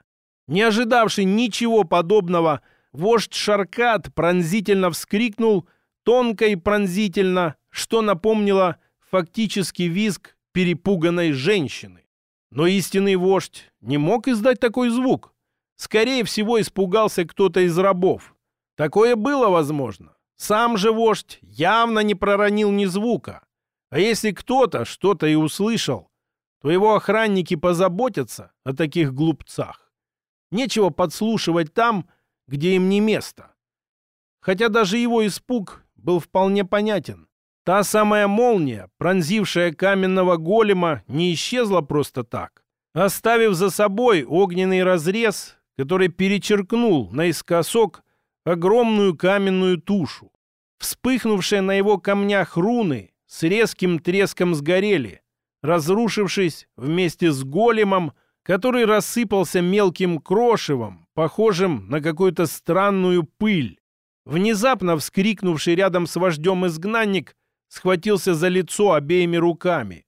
Не ожидавший ничего подобного, вождь Шаркат пронзительно вскрикнул, тонко и пронзительно, что напомнило фактически визг перепуганной женщины. Но истинный вождь не мог издать такой звук. Скорее всего, испугался кто-то из рабов. Такое было возможно. Сам же вождь явно не проронил ни звука. А если кто-то что-то и услышал, то его охранники позаботятся о таких глупцах. Нечего подслушивать там, где им не место. Хотя даже его испуг был вполне понятен. Та самая молния, пронзившая каменного голема, не исчезла просто так, оставив за собой огненный разрез, который перечеркнул наискосок огромную каменную тушу. Вспыхнувшие на его камнях руны с резким треском сгорели, разрушившись вместе с големом, который рассыпался мелким крошевом, похожим на какую-то странную пыль. Внезапно вскрикнувший рядом с вождем изгнанник схватился за лицо обеими руками,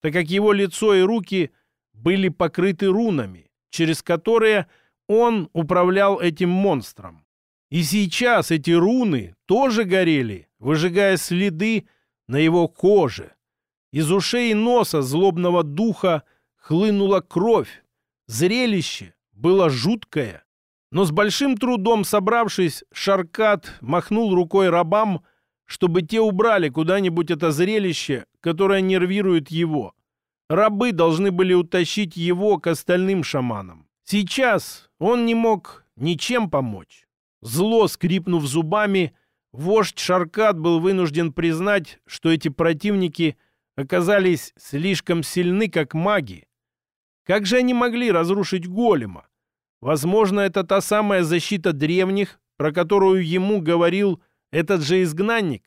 так как его лицо и руки были покрыты рунами, через которые он управлял этим монстром. И сейчас эти руны тоже горели, выжигая следы на его коже. Из ушей и носа злобного духа хлынула кровь. Зрелище было жуткое. Но с большим трудом собравшись, Шаркат махнул рукой рабам, чтобы те убрали куда-нибудь это зрелище, которое нервирует его. Рабы должны были утащить его к остальным шаманам. Сейчас он не мог ничем помочь. Зло скрипнув зубами, вождь Шаркат был вынужден признать, что эти противники оказались слишком сильны, как маги. Как же они могли разрушить голема? Возможно, это та самая защита древних, про которую ему говорил этот же изгнанник?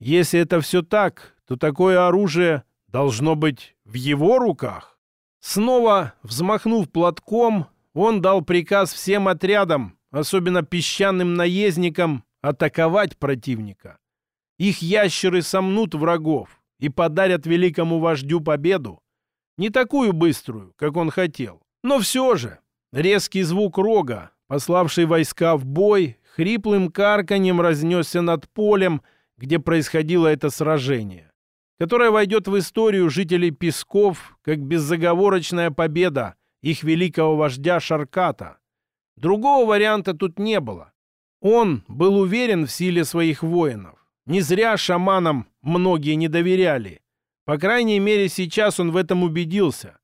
Если это все так, то такое оружие должно быть в его руках. Снова взмахнув платком, он дал приказ всем отрядам, особенно песчаным наездникам, атаковать противника. Их ящеры сомнут врагов и подарят великому вождю победу. Не такую быструю, как он хотел, но все же резкий звук рога, пославший войска в бой, хриплым карканьем разнесся над полем, где происходило это сражение, которое войдет в историю жителей Песков как беззаговорочная победа их великого вождя Шарката. Другого варианта тут не было. Он был уверен в силе своих воинов. Не зря шаманам многие не доверяли. По крайней мере, сейчас он в этом убедился.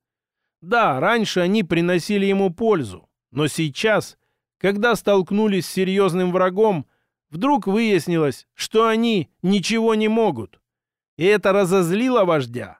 Да, раньше они приносили ему пользу, но сейчас, когда столкнулись с серьезным врагом, вдруг выяснилось, что они ничего не могут. И это разозлило вождя.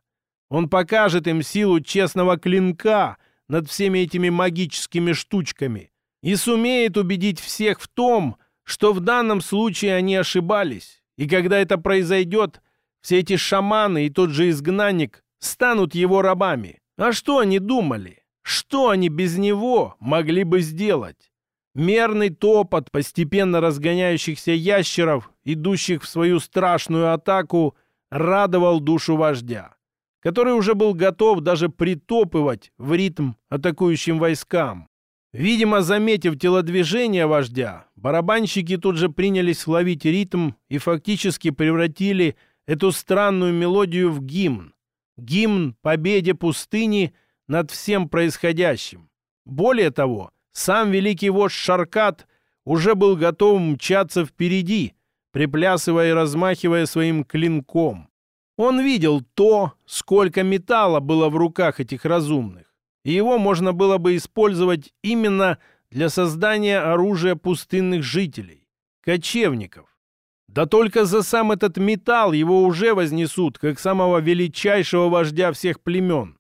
Он покажет им силу честного клинка над всеми этими магическими штучками и сумеет убедить всех в том, что в данном случае они ошибались. И когда это произойдет, все эти шаманы и тот же изгнанник станут его рабами. А что они думали? Что они без него могли бы сделать? Мерный топот постепенно разгоняющихся ящеров, идущих в свою страшную атаку, радовал душу вождя, который уже был готов даже притопывать в ритм атакующим войскам. Видимо, заметив телодвижение вождя, барабанщики тут же принялись ловить ритм и фактически превратили эту странную мелодию в гимн гимн победе пустыни над всем происходящим. Более того, сам великий вождь Шаркат уже был готов мчаться впереди, приплясывая и размахивая своим клинком. Он видел то, сколько металла было в руках этих разумных, и его можно было бы использовать именно для создания оружия пустынных жителей, кочевников. Да только за сам этот металл его уже вознесут, как самого величайшего вождя всех племен.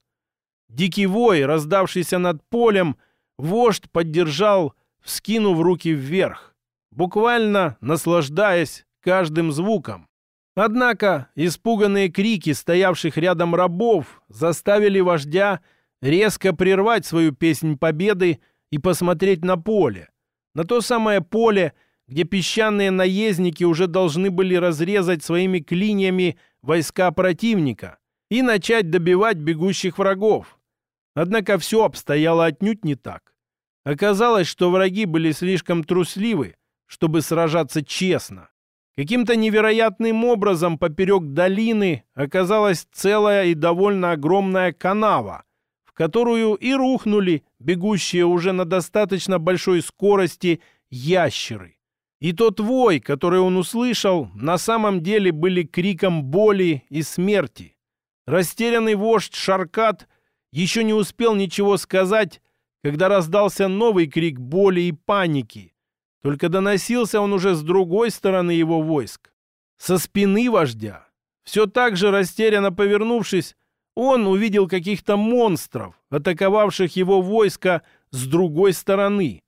Дикий вой, раздавшийся над полем, вождь поддержал, вскинув руки вверх, буквально наслаждаясь каждым звуком. Однако испуганные крики стоявших рядом рабов заставили вождя резко прервать свою песнь победы и посмотреть на поле. На то самое поле, где песчаные наездники уже должны были разрезать своими клиньями войска противника и начать добивать бегущих врагов. Однако все обстояло отнюдь не так. Оказалось, что враги были слишком трусливы, чтобы сражаться честно. Каким-то невероятным образом поперек долины оказалась целая и довольно огромная канава, в которую и рухнули бегущие уже на достаточно большой скорости ящеры. И тот вой, который он услышал, на самом деле были криком боли и смерти. Растерянный вождь Шаркат еще не успел ничего сказать, когда раздался новый крик боли и паники. Только доносился он уже с другой стороны его войск. Со спины вождя. Все так же растерянно повернувшись, он увидел каких-то монстров, атаковавших его войско с другой стороны.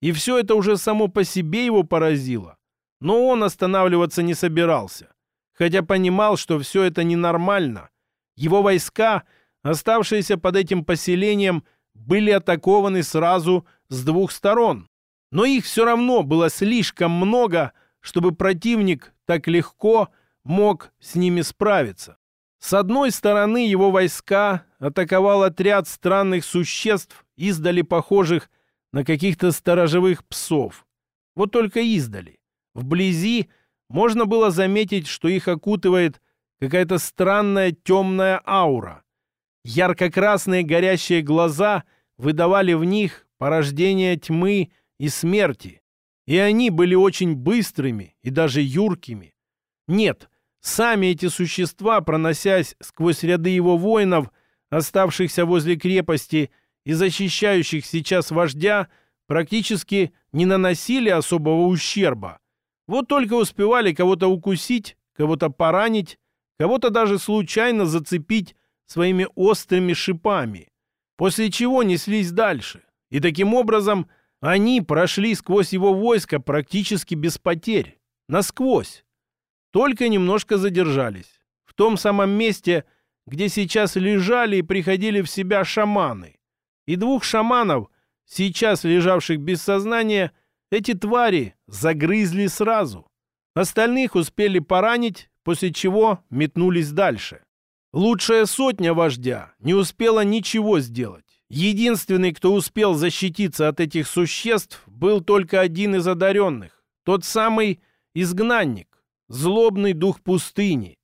И все это уже само по себе его поразило. Но он останавливаться не собирался, хотя понимал, что все это ненормально. Его войска, оставшиеся под этим поселением, были атакованы сразу с двух сторон. Но их все равно было слишком много, чтобы противник так легко мог с ними справиться. С одной стороны его войска атаковал отряд странных существ, издали похожих на каких-то сторожевых псов. Вот только издали. Вблизи можно было заметить, что их окутывает какая-то странная темная аура. Ярко-красные горящие глаза выдавали в них порождение тьмы и смерти. И они были очень быстрыми и даже юркими. Нет, сами эти существа, проносясь сквозь ряды его воинов, оставшихся возле крепости, и защищающих сейчас вождя практически не наносили особого ущерба. Вот только успевали кого-то укусить, кого-то поранить, кого-то даже случайно зацепить своими острыми шипами, после чего неслись дальше. И таким образом они прошли сквозь его войско практически без потерь. Насквозь. Только немножко задержались. В том самом месте, где сейчас лежали и приходили в себя шаманы и двух шаманов, сейчас лежавших без сознания, эти твари загрызли сразу. Остальных успели поранить, после чего метнулись дальше. Лучшая сотня вождя не успела ничего сделать. Единственный, кто успел защититься от этих существ, был только один из одаренных. Тот самый изгнанник, злобный дух пустыни.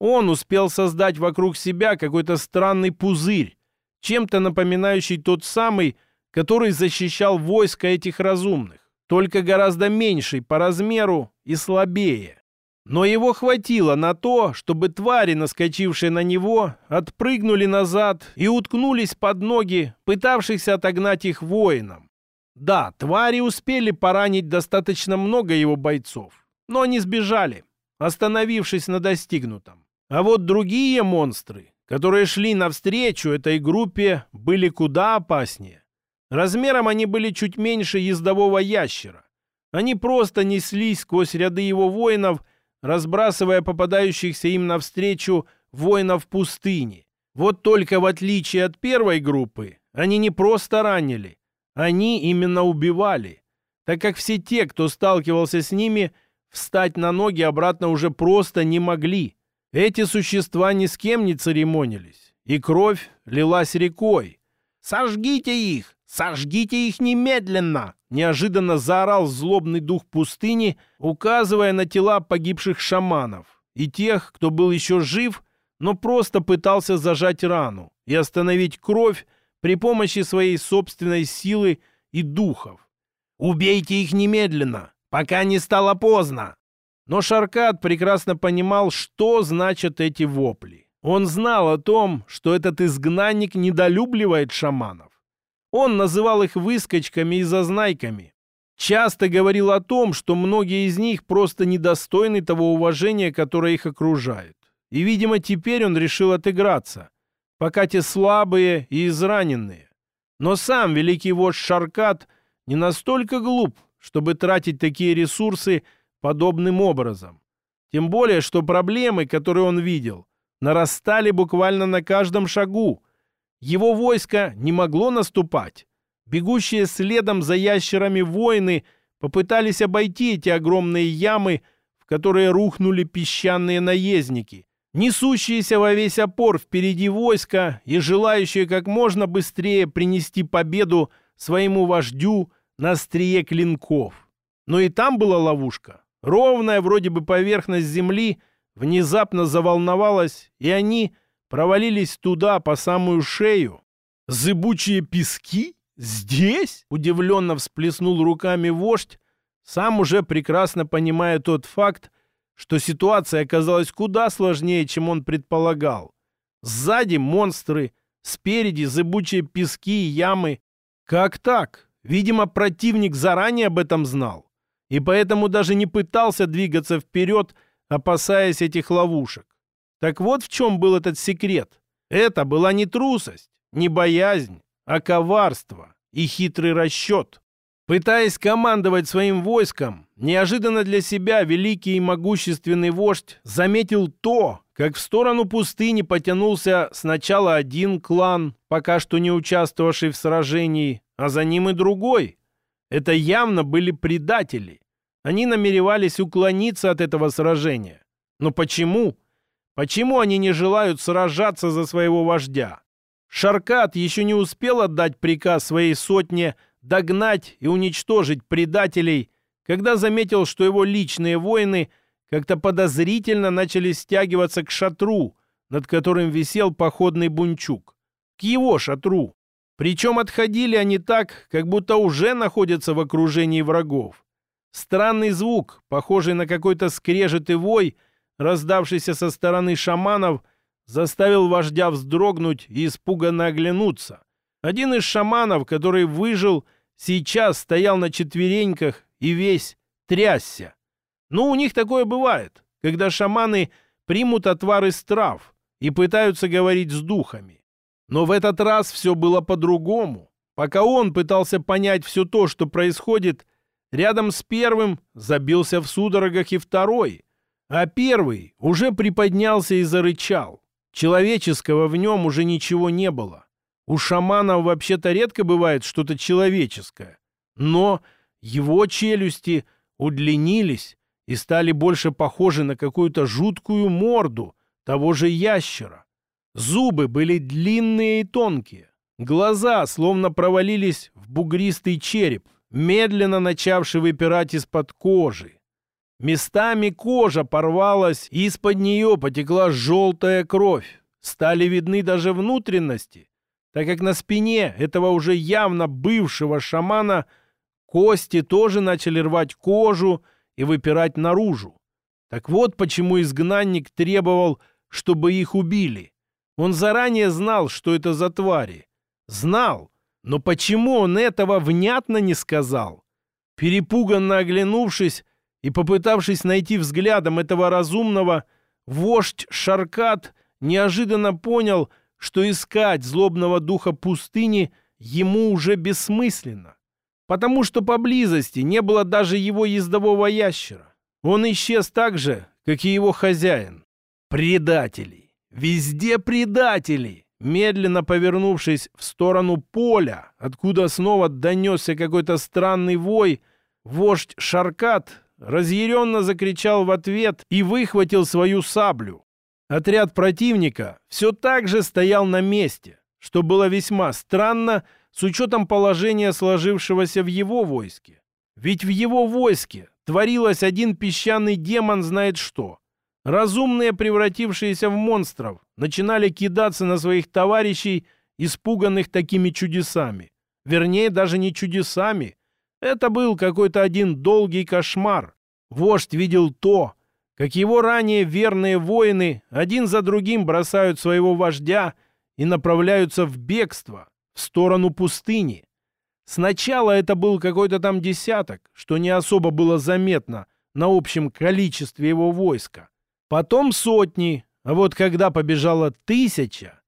Он успел создать вокруг себя какой-то странный пузырь, чем-то напоминающий тот самый, который защищал войско этих разумных, только гораздо меньший по размеру и слабее. Но его хватило на то, чтобы твари, наскочившие на него, отпрыгнули назад и уткнулись под ноги, пытавшихся отогнать их воинам. Да, твари успели поранить достаточно много его бойцов, но они сбежали, остановившись на достигнутом. А вот другие монстры, которые шли навстречу этой группе, были куда опаснее. Размером они были чуть меньше ездового ящера. Они просто неслись сквозь ряды его воинов, разбрасывая попадающихся им навстречу воинов пустыни. Вот только в отличие от первой группы, они не просто ранили, они именно убивали, так как все те, кто сталкивался с ними, встать на ноги обратно уже просто не могли. Эти существа ни с кем не церемонились, и кровь лилась рекой. «Сожгите их! Сожгите их немедленно!» Неожиданно заорал злобный дух пустыни, указывая на тела погибших шаманов и тех, кто был еще жив, но просто пытался зажать рану и остановить кровь при помощи своей собственной силы и духов. «Убейте их немедленно, пока не стало поздно!» Но Шаркат прекрасно понимал, что значат эти вопли. Он знал о том, что этот изгнанник недолюбливает шаманов. Он называл их выскочками и зазнайками. Часто говорил о том, что многие из них просто недостойны того уважения, которое их окружает. И, видимо, теперь он решил отыграться, пока те слабые и израненные. Но сам великий вождь Шаркат не настолько глуп, чтобы тратить такие ресурсы подобным образом. Тем более, что проблемы, которые он видел, нарастали буквально на каждом шагу – его войско не могло наступать. Бегущие следом за ящерами воины попытались обойти эти огромные ямы, в которые рухнули песчаные наездники, несущиеся во весь опор впереди войска и желающие как можно быстрее принести победу своему вождю на острие клинков. Но и там была ловушка. Ровная вроде бы поверхность земли внезапно заволновалась, и они провалились туда по самую шею. Зыбучие пески? Здесь? Удивленно всплеснул руками вождь, сам уже прекрасно понимая тот факт, что ситуация оказалась куда сложнее, чем он предполагал. Сзади монстры, спереди зыбучие пески и ямы. Как так? Видимо, противник заранее об этом знал. И поэтому даже не пытался двигаться вперед, опасаясь этих ловушек. Так вот в чем был этот секрет. Это была не трусость, не боязнь, а коварство и хитрый расчет. Пытаясь командовать своим войском, неожиданно для себя великий и могущественный вождь заметил то, как в сторону пустыни потянулся сначала один клан, пока что не участвовавший в сражении, а за ним и другой. Это явно были предатели. Они намеревались уклониться от этого сражения. Но почему? Почему они не желают сражаться за своего вождя? Шаркат еще не успел отдать приказ своей сотне догнать и уничтожить предателей, когда заметил, что его личные воины как-то подозрительно начали стягиваться к шатру, над которым висел походный бунчук. К его шатру. Причем отходили они так, как будто уже находятся в окружении врагов. Странный звук, похожий на какой-то скрежет и вой – раздавшийся со стороны шаманов, заставил вождя вздрогнуть и испуганно оглянуться. Один из шаманов, который выжил, сейчас стоял на четвереньках и весь трясся. Ну, у них такое бывает, когда шаманы примут отвар из трав и пытаются говорить с духами. Но в этот раз все было по-другому. Пока он пытался понять все то, что происходит, рядом с первым забился в судорогах и второй — а первый уже приподнялся и зарычал. Человеческого в нем уже ничего не было. У шаманов вообще-то редко бывает что-то человеческое. Но его челюсти удлинились и стали больше похожи на какую-то жуткую морду того же ящера. Зубы были длинные и тонкие. Глаза словно провалились в бугристый череп, медленно начавший выпирать из-под кожи. Местами кожа порвалась, и из-под нее потекла желтая кровь. Стали видны даже внутренности, так как на спине этого уже явно бывшего шамана кости тоже начали рвать кожу и выпирать наружу. Так вот почему изгнанник требовал, чтобы их убили. Он заранее знал, что это за твари. Знал, но почему он этого внятно не сказал? Перепуганно оглянувшись и попытавшись найти взглядом этого разумного, вождь Шаркат неожиданно понял, что искать злобного духа пустыни ему уже бессмысленно, потому что поблизости не было даже его ездового ящера. Он исчез так же, как и его хозяин. Предатели! Везде предатели! Медленно повернувшись в сторону поля, откуда снова донесся какой-то странный вой, вождь Шаркат разъяренно закричал в ответ и выхватил свою саблю. Отряд противника все так же стоял на месте, что было весьма странно с учетом положения, сложившегося в его войске. Ведь в его войске творилось один песчаный демон знает что. Разумные, превратившиеся в монстров, начинали кидаться на своих товарищей, испуганных такими чудесами. Вернее, даже не чудесами. Это был какой-то один долгий кошмар. Вождь видел то, как его ранее верные воины один за другим бросают своего вождя и направляются в бегство, в сторону пустыни. Сначала это был какой-то там десяток, что не особо было заметно на общем количестве его войска. Потом сотни, а вот когда побежала тысяча,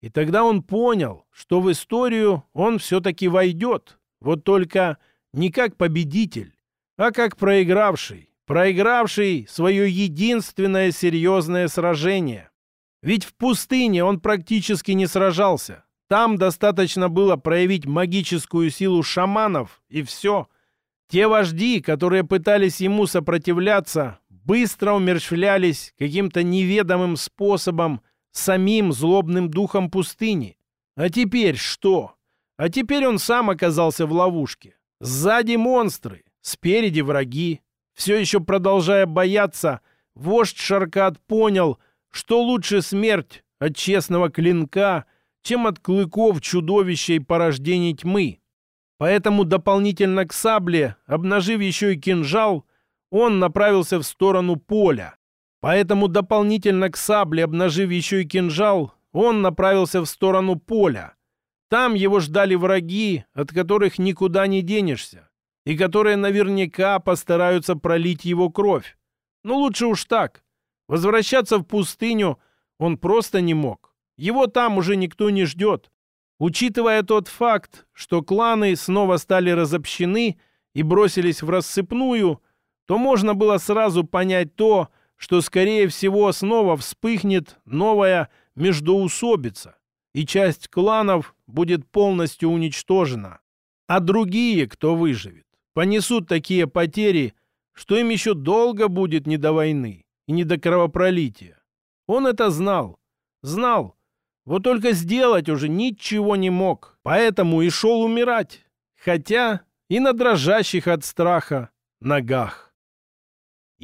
и тогда он понял, что в историю он все-таки войдет, вот только не как победитель, а как проигравший, проигравший свое единственное серьезное сражение. Ведь в пустыне он практически не сражался. Там достаточно было проявить магическую силу шаманов, и все. Те вожди, которые пытались ему сопротивляться, быстро умерщвлялись каким-то неведомым способом самим злобным духом пустыни. А теперь что? А теперь он сам оказался в ловушке. Сзади монстры, спереди враги. Все еще продолжая бояться, вождь Шаркат понял, что лучше смерть от честного клинка, чем от клыков чудовища и порождений тьмы. Поэтому дополнительно к сабле, обнажив еще и кинжал, он направился в сторону поля. Поэтому дополнительно к сабле, обнажив еще и кинжал, он направился в сторону поля. Там его ждали враги, от которых никуда не денешься, и которые наверняка постараются пролить его кровь. Но лучше уж так. Возвращаться в пустыню он просто не мог. Его там уже никто не ждет. Учитывая тот факт, что кланы снова стали разобщены и бросились в рассыпную – то можно было сразу понять то, что, скорее всего, снова вспыхнет новая междоусобица, и часть кланов будет полностью уничтожена. А другие, кто выживет, понесут такие потери, что им еще долго будет не до войны и не до кровопролития. Он это знал. Знал. Вот только сделать уже ничего не мог. Поэтому и шел умирать. Хотя и на дрожащих от страха ногах.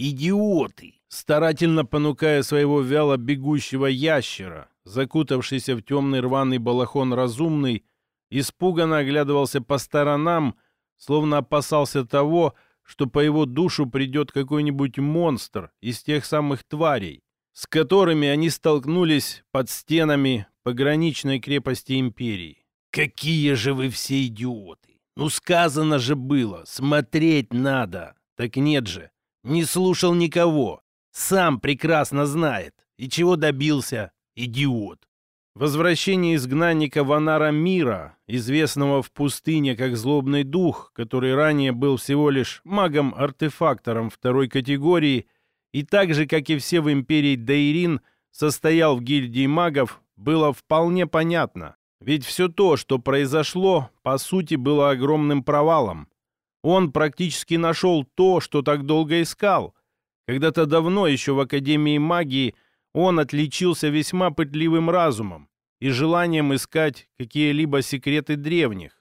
«Идиоты!» Старательно понукая своего вяло бегущего ящера, закутавшийся в темный рваный балахон разумный, испуганно оглядывался по сторонам, словно опасался того, что по его душу придет какой-нибудь монстр из тех самых тварей, с которыми они столкнулись под стенами пограничной крепости империи. «Какие же вы все идиоты! Ну, сказано же было, смотреть надо! Так нет же, не слушал никого. Сам прекрасно знает. И чего добился, идиот. Возвращение изгнанника Ванара Мира, известного в пустыне как злобный дух, который ранее был всего лишь магом-артефактором второй категории, и так же, как и все в империи Дейрин, состоял в гильдии магов, было вполне понятно. Ведь все то, что произошло, по сути, было огромным провалом. Он практически нашел то, что так долго искал. Когда-то давно, еще в Академии магии, он отличился весьма пытливым разумом и желанием искать какие-либо секреты древних.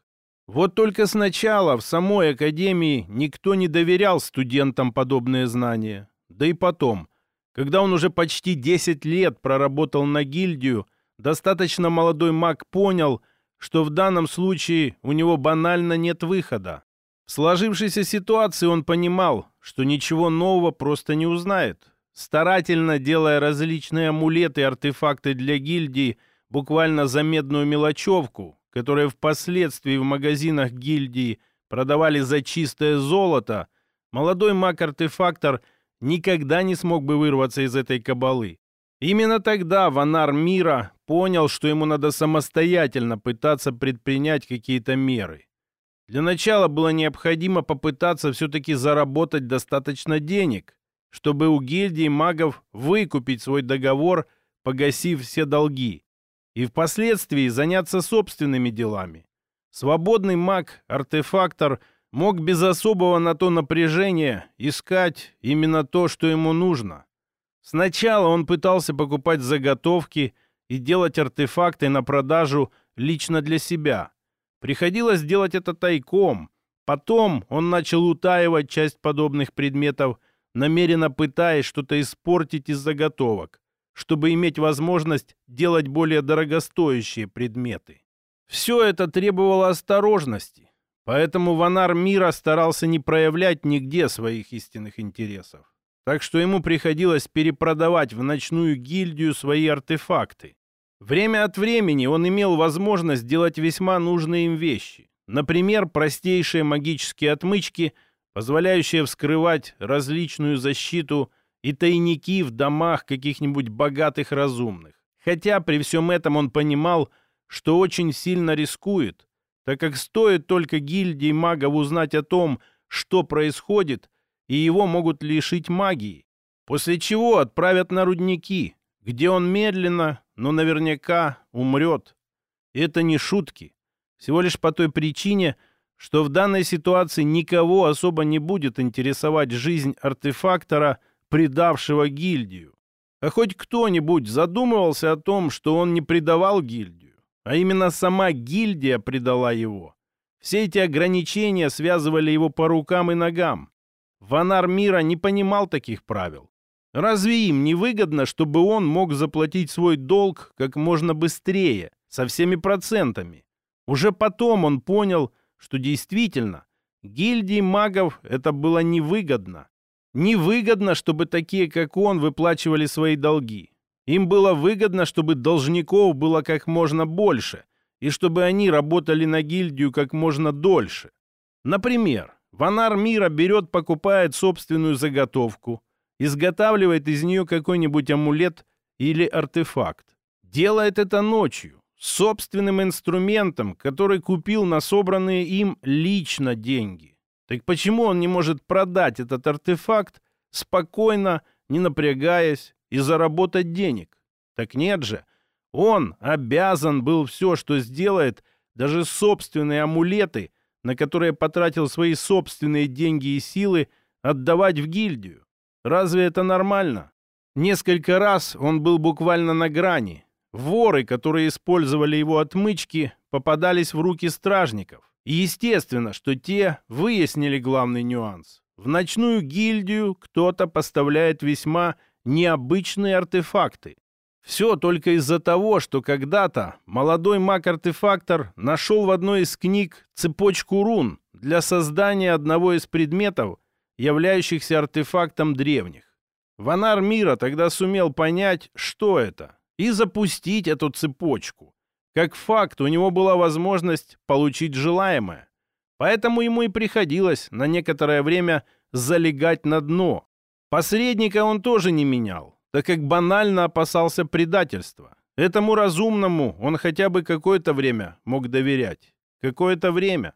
Вот только сначала в самой Академии никто не доверял студентам подобные знания. Да и потом, когда он уже почти 10 лет проработал на гильдию, достаточно молодой маг понял, что в данном случае у него банально нет выхода. В сложившейся ситуации он понимал, что ничего нового просто не узнает. старательно делая различные амулеты и артефакты для гильдии буквально за медную мелочевку, которые впоследствии в магазинах гильдии продавали за чистое золото, молодой маг-артефактор никогда не смог бы вырваться из этой кабалы. Именно тогда Ванар Мира понял, что ему надо самостоятельно пытаться предпринять какие-то меры. Для начала было необходимо попытаться все-таки заработать достаточно денег, чтобы у гильдии магов выкупить свой договор, погасив все долги, и впоследствии заняться собственными делами. Свободный маг-артефактор мог без особого на то напряжения искать именно то, что ему нужно. Сначала он пытался покупать заготовки и делать артефакты на продажу лично для себя. Приходилось делать это тайком. Потом он начал утаивать часть подобных предметов, намеренно пытаясь что-то испортить из заготовок, чтобы иметь возможность делать более дорогостоящие предметы. Все это требовало осторожности, поэтому Ванар Мира старался не проявлять нигде своих истинных интересов. Так что ему приходилось перепродавать в ночную гильдию свои артефакты. Время от времени он имел возможность делать весьма нужные им вещи. Например, простейшие магические отмычки, позволяющие вскрывать различную защиту и тайники в домах каких-нибудь богатых разумных. Хотя при всем этом он понимал, что очень сильно рискует, так как стоит только гильдии магов узнать о том, что происходит, и его могут лишить магии, после чего отправят на рудники, где он медленно, но наверняка умрет. Это не шутки, всего лишь по той причине, что в данной ситуации никого особо не будет интересовать жизнь артефактора, предавшего гильдию. А хоть кто-нибудь задумывался о том, что он не предавал гильдию, а именно сама гильдия предала его. Все эти ограничения связывали его по рукам и ногам. Ванар мира не понимал таких правил. Разве им не выгодно, чтобы он мог заплатить свой долг как можно быстрее, со всеми процентами? Уже потом он понял, что действительно гильдии магов это было невыгодно. Невыгодно, чтобы такие, как он, выплачивали свои долги. Им было выгодно, чтобы должников было как можно больше, и чтобы они работали на гильдию как можно дольше. Например, Ванар Мира берет, покупает собственную заготовку, изготавливает из нее какой-нибудь амулет или артефакт. Делает это ночью, собственным инструментом, который купил на собранные им лично деньги. Так почему он не может продать этот артефакт спокойно, не напрягаясь, и заработать денег? Так нет же. Он обязан был все, что сделает, даже собственные амулеты, на которые потратил свои собственные деньги и силы, отдавать в гильдию. Разве это нормально? Несколько раз он был буквально на грани. Воры, которые использовали его отмычки, попадались в руки стражников. И естественно, что те выяснили главный нюанс. В ночную гильдию кто-то поставляет весьма необычные артефакты. Все только из-за того, что когда-то молодой маг-артефактор нашел в одной из книг цепочку рун для создания одного из предметов, являющихся артефактом древних. Ванар мира тогда сумел понять, что это, и запустить эту цепочку. Как факт, у него была возможность получить желаемое. Поэтому ему и приходилось на некоторое время залегать на дно. Посредника он тоже не менял так как банально опасался предательства. Этому разумному он хотя бы какое-то время мог доверять. Какое-то время.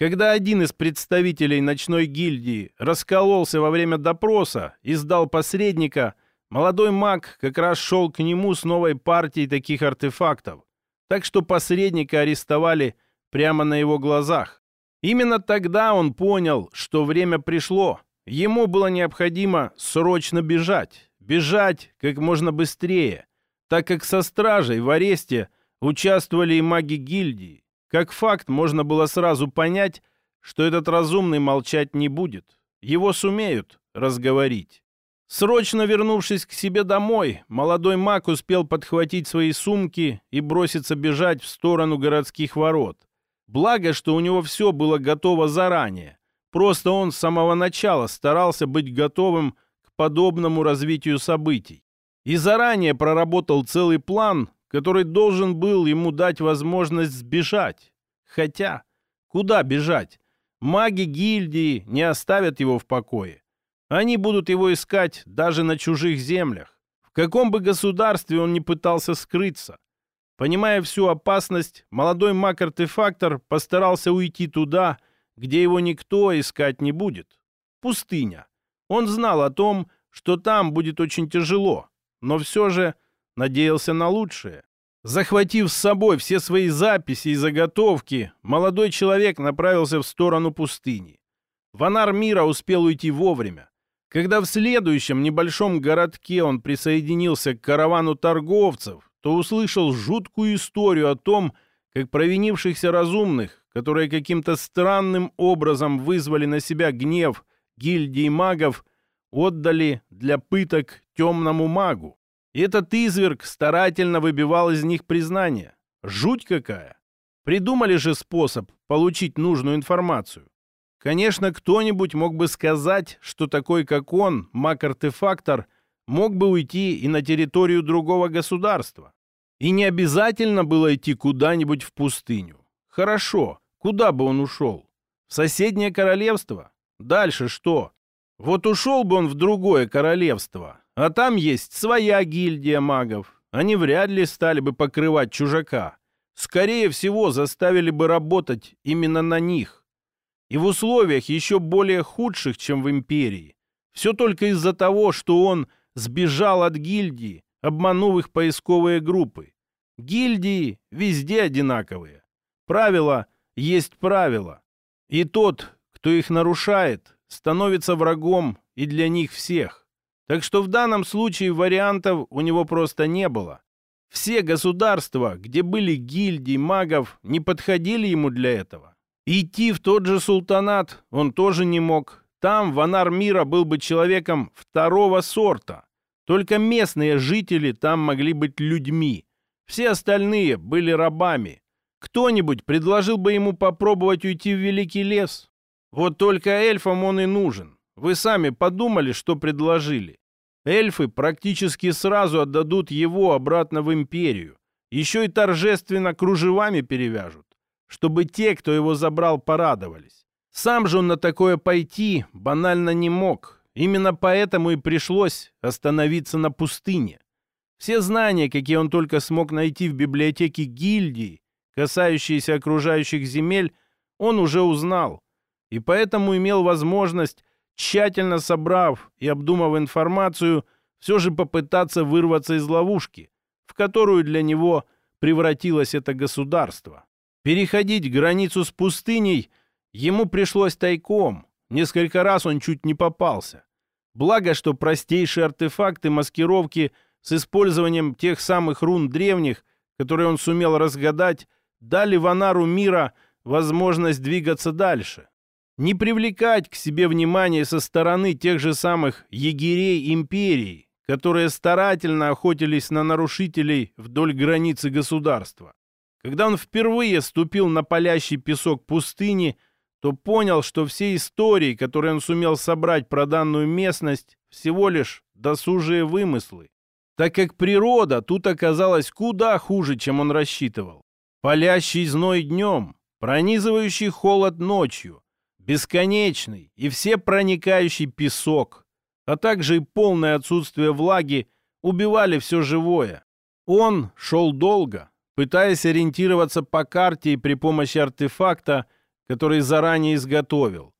Когда один из представителей ночной гильдии раскололся во время допроса и сдал посредника, молодой маг как раз шел к нему с новой партией таких артефактов. Так что посредника арестовали прямо на его глазах. Именно тогда он понял, что время пришло. Ему было необходимо срочно бежать бежать как можно быстрее, так как со стражей в аресте участвовали и маги гильдии. Как факт, можно было сразу понять, что этот разумный молчать не будет. Его сумеют разговорить. Срочно вернувшись к себе домой, молодой маг успел подхватить свои сумки и броситься бежать в сторону городских ворот. Благо, что у него все было готово заранее. Просто он с самого начала старался быть готовым подобному развитию событий. И заранее проработал целый план, который должен был ему дать возможность сбежать. Хотя, куда бежать? Маги гильдии не оставят его в покое. Они будут его искать даже на чужих землях. В каком бы государстве он ни пытался скрыться. Понимая всю опасность, молодой маг-артефактор постарался уйти туда, где его никто искать не будет. Пустыня. Он знал о том, что там будет очень тяжело, но все же надеялся на лучшее. Захватив с собой все свои записи и заготовки, молодой человек направился в сторону пустыни. Ванар мира успел уйти вовремя. Когда в следующем небольшом городке он присоединился к каравану торговцев, то услышал жуткую историю о том, как провинившихся разумных, которые каким-то странным образом вызвали на себя гнев гильдии магов, отдали для пыток темному магу. Этот изверг старательно выбивал из них признание. Жуть какая! Придумали же способ получить нужную информацию. Конечно, кто-нибудь мог бы сказать, что такой, как он, маг-артефактор, мог бы уйти и на территорию другого государства. И не обязательно было идти куда-нибудь в пустыню. Хорошо, куда бы он ушел? В соседнее королевство? Дальше что? Вот ушел бы он в другое королевство, а там есть своя гильдия магов. Они вряд ли стали бы покрывать чужака. Скорее всего, заставили бы работать именно на них и в условиях еще более худших, чем в империи. Все только из-за того, что он сбежал от гильдии, обманув их поисковые группы. Гильдии везде одинаковые. Правила есть правила. И тот, кто их нарушает, становится врагом и для них всех. Так что в данном случае вариантов у него просто не было. Все государства, где были гильдии магов, не подходили ему для этого. Идти в тот же султанат он тоже не мог. Там Ванар Мира был бы человеком второго сорта. Только местные жители там могли быть людьми. Все остальные были рабами. Кто-нибудь предложил бы ему попробовать уйти в Великий лес? Вот только эльфам он и нужен. Вы сами подумали, что предложили. Эльфы практически сразу отдадут его обратно в империю. Еще и торжественно кружевами перевяжут чтобы те, кто его забрал, порадовались. Сам же он на такое пойти банально не мог. Именно поэтому и пришлось остановиться на пустыне. Все знания, какие он только смог найти в библиотеке гильдии, касающиеся окружающих земель, он уже узнал. И поэтому имел возможность, тщательно собрав и обдумав информацию, все же попытаться вырваться из ловушки, в которую для него превратилось это государство. Переходить границу с пустыней ему пришлось тайком. Несколько раз он чуть не попался. Благо, что простейшие артефакты маскировки с использованием тех самых рун древних, которые он сумел разгадать, дали Ванару мира возможность двигаться дальше. Не привлекать к себе внимание со стороны тех же самых егерей империи, которые старательно охотились на нарушителей вдоль границы государства. Когда он впервые ступил на палящий песок пустыни, то понял, что все истории, которые он сумел собрать про данную местность, всего лишь досужие вымыслы, так как природа тут оказалась куда хуже, чем он рассчитывал. Палящий зной днем, пронизывающий холод ночью, бесконечный и все проникающий песок, а также и полное отсутствие влаги убивали все живое. Он шел долго, пытаясь ориентироваться по карте и при помощи артефакта, который заранее изготовил.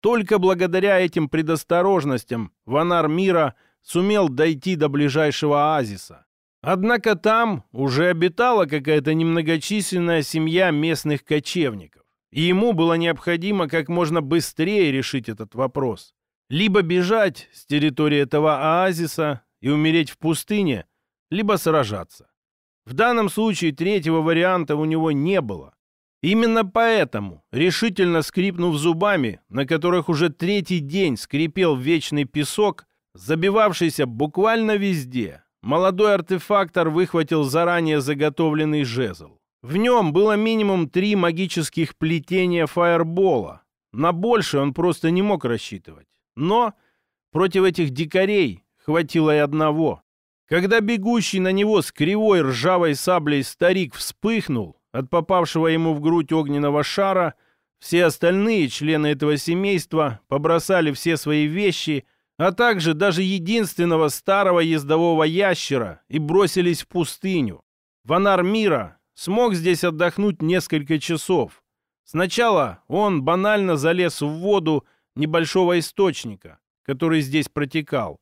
Только благодаря этим предосторожностям Ванар Мира сумел дойти до ближайшего оазиса. Однако там уже обитала какая-то немногочисленная семья местных кочевников. И ему было необходимо как можно быстрее решить этот вопрос. Либо бежать с территории этого оазиса и умереть в пустыне, либо сражаться. В данном случае третьего варианта у него не было. Именно поэтому, решительно скрипнув зубами, на которых уже третий день скрипел вечный песок, забивавшийся буквально везде, молодой артефактор выхватил заранее заготовленный жезл. В нем было минимум три магических плетения фаербола. На больше он просто не мог рассчитывать. Но против этих дикарей хватило и одного. Когда бегущий на него с кривой ржавой саблей старик вспыхнул от попавшего ему в грудь огненного шара, все остальные члены этого семейства побросали все свои вещи, а также даже единственного старого ездового ящера и бросились в пустыню. Ванар мира смог здесь отдохнуть несколько часов. Сначала он банально залез в воду небольшого источника, который здесь протекал.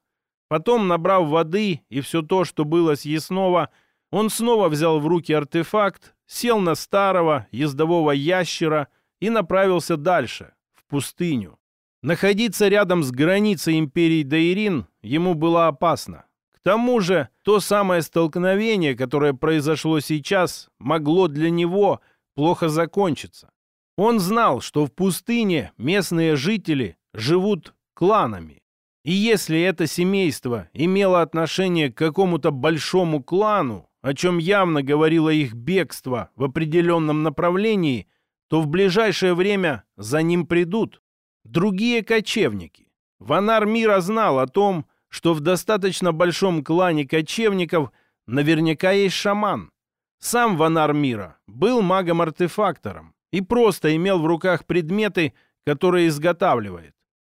Потом, набрав воды и все то, что было съестного, он снова взял в руки артефакт, сел на старого ездового ящера и направился дальше, в пустыню. Находиться рядом с границей империи Дайрин ему было опасно. Тому же, то самое столкновение, которое произошло сейчас, могло для него плохо закончиться. Он знал, что в пустыне местные жители живут кланами. И если это семейство имело отношение к какому-то большому клану, о чем явно говорило их бегство в определенном направлении, то в ближайшее время за ним придут другие кочевники. Ванар Мира знал о том, что в достаточно большом клане кочевников наверняка есть шаман. Сам Ванар Мира был магом-артефактором и просто имел в руках предметы, которые изготавливает.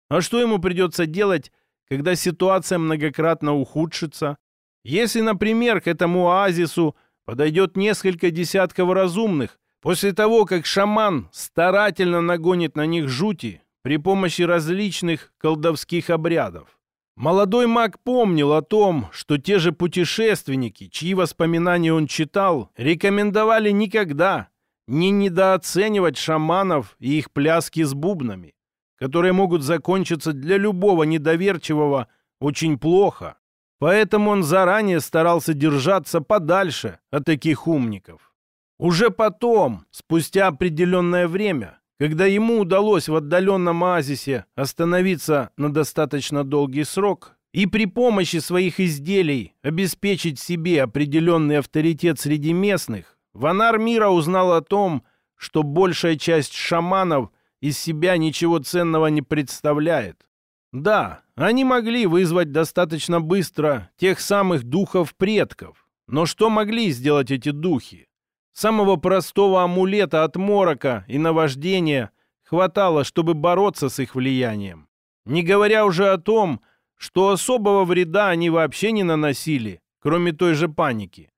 А что ему придется делать, когда ситуация многократно ухудшится. Если, например, к этому оазису подойдет несколько десятков разумных, после того, как шаман старательно нагонит на них жути при помощи различных колдовских обрядов. Молодой маг помнил о том, что те же путешественники, чьи воспоминания он читал, рекомендовали никогда не недооценивать шаманов и их пляски с бубнами которые могут закончиться для любого недоверчивого очень плохо. Поэтому он заранее старался держаться подальше от таких умников. Уже потом, спустя определенное время, когда ему удалось в отдаленном оазисе остановиться на достаточно долгий срок и при помощи своих изделий обеспечить себе определенный авторитет среди местных, Ванар Мира узнал о том, что большая часть шаманов – из себя ничего ценного не представляет. Да, они могли вызвать достаточно быстро тех самых духов предков. Но что могли сделать эти духи? Самого простого амулета от морока и наваждения хватало, чтобы бороться с их влиянием. Не говоря уже о том, что особого вреда они вообще не наносили, кроме той же паники.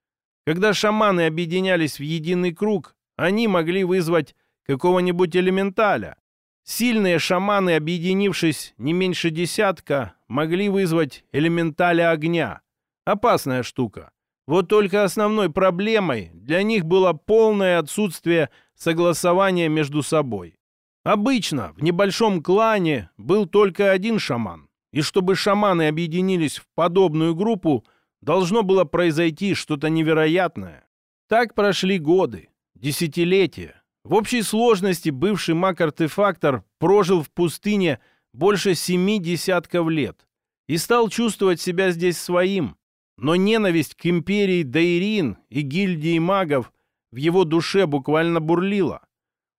Когда шаманы объединялись в единый круг, они могли вызвать какого-нибудь элементаля. Сильные шаманы, объединившись не меньше десятка, могли вызвать элементаля огня. Опасная штука. Вот только основной проблемой для них было полное отсутствие согласования между собой. Обычно в небольшом клане был только один шаман, и чтобы шаманы объединились в подобную группу, должно было произойти что-то невероятное. Так прошли годы, десятилетия, в общей сложности бывший маг-артефактор прожил в пустыне больше семи десятков лет и стал чувствовать себя здесь своим. Но ненависть к империи Дейрин и гильдии магов в его душе буквально бурлила.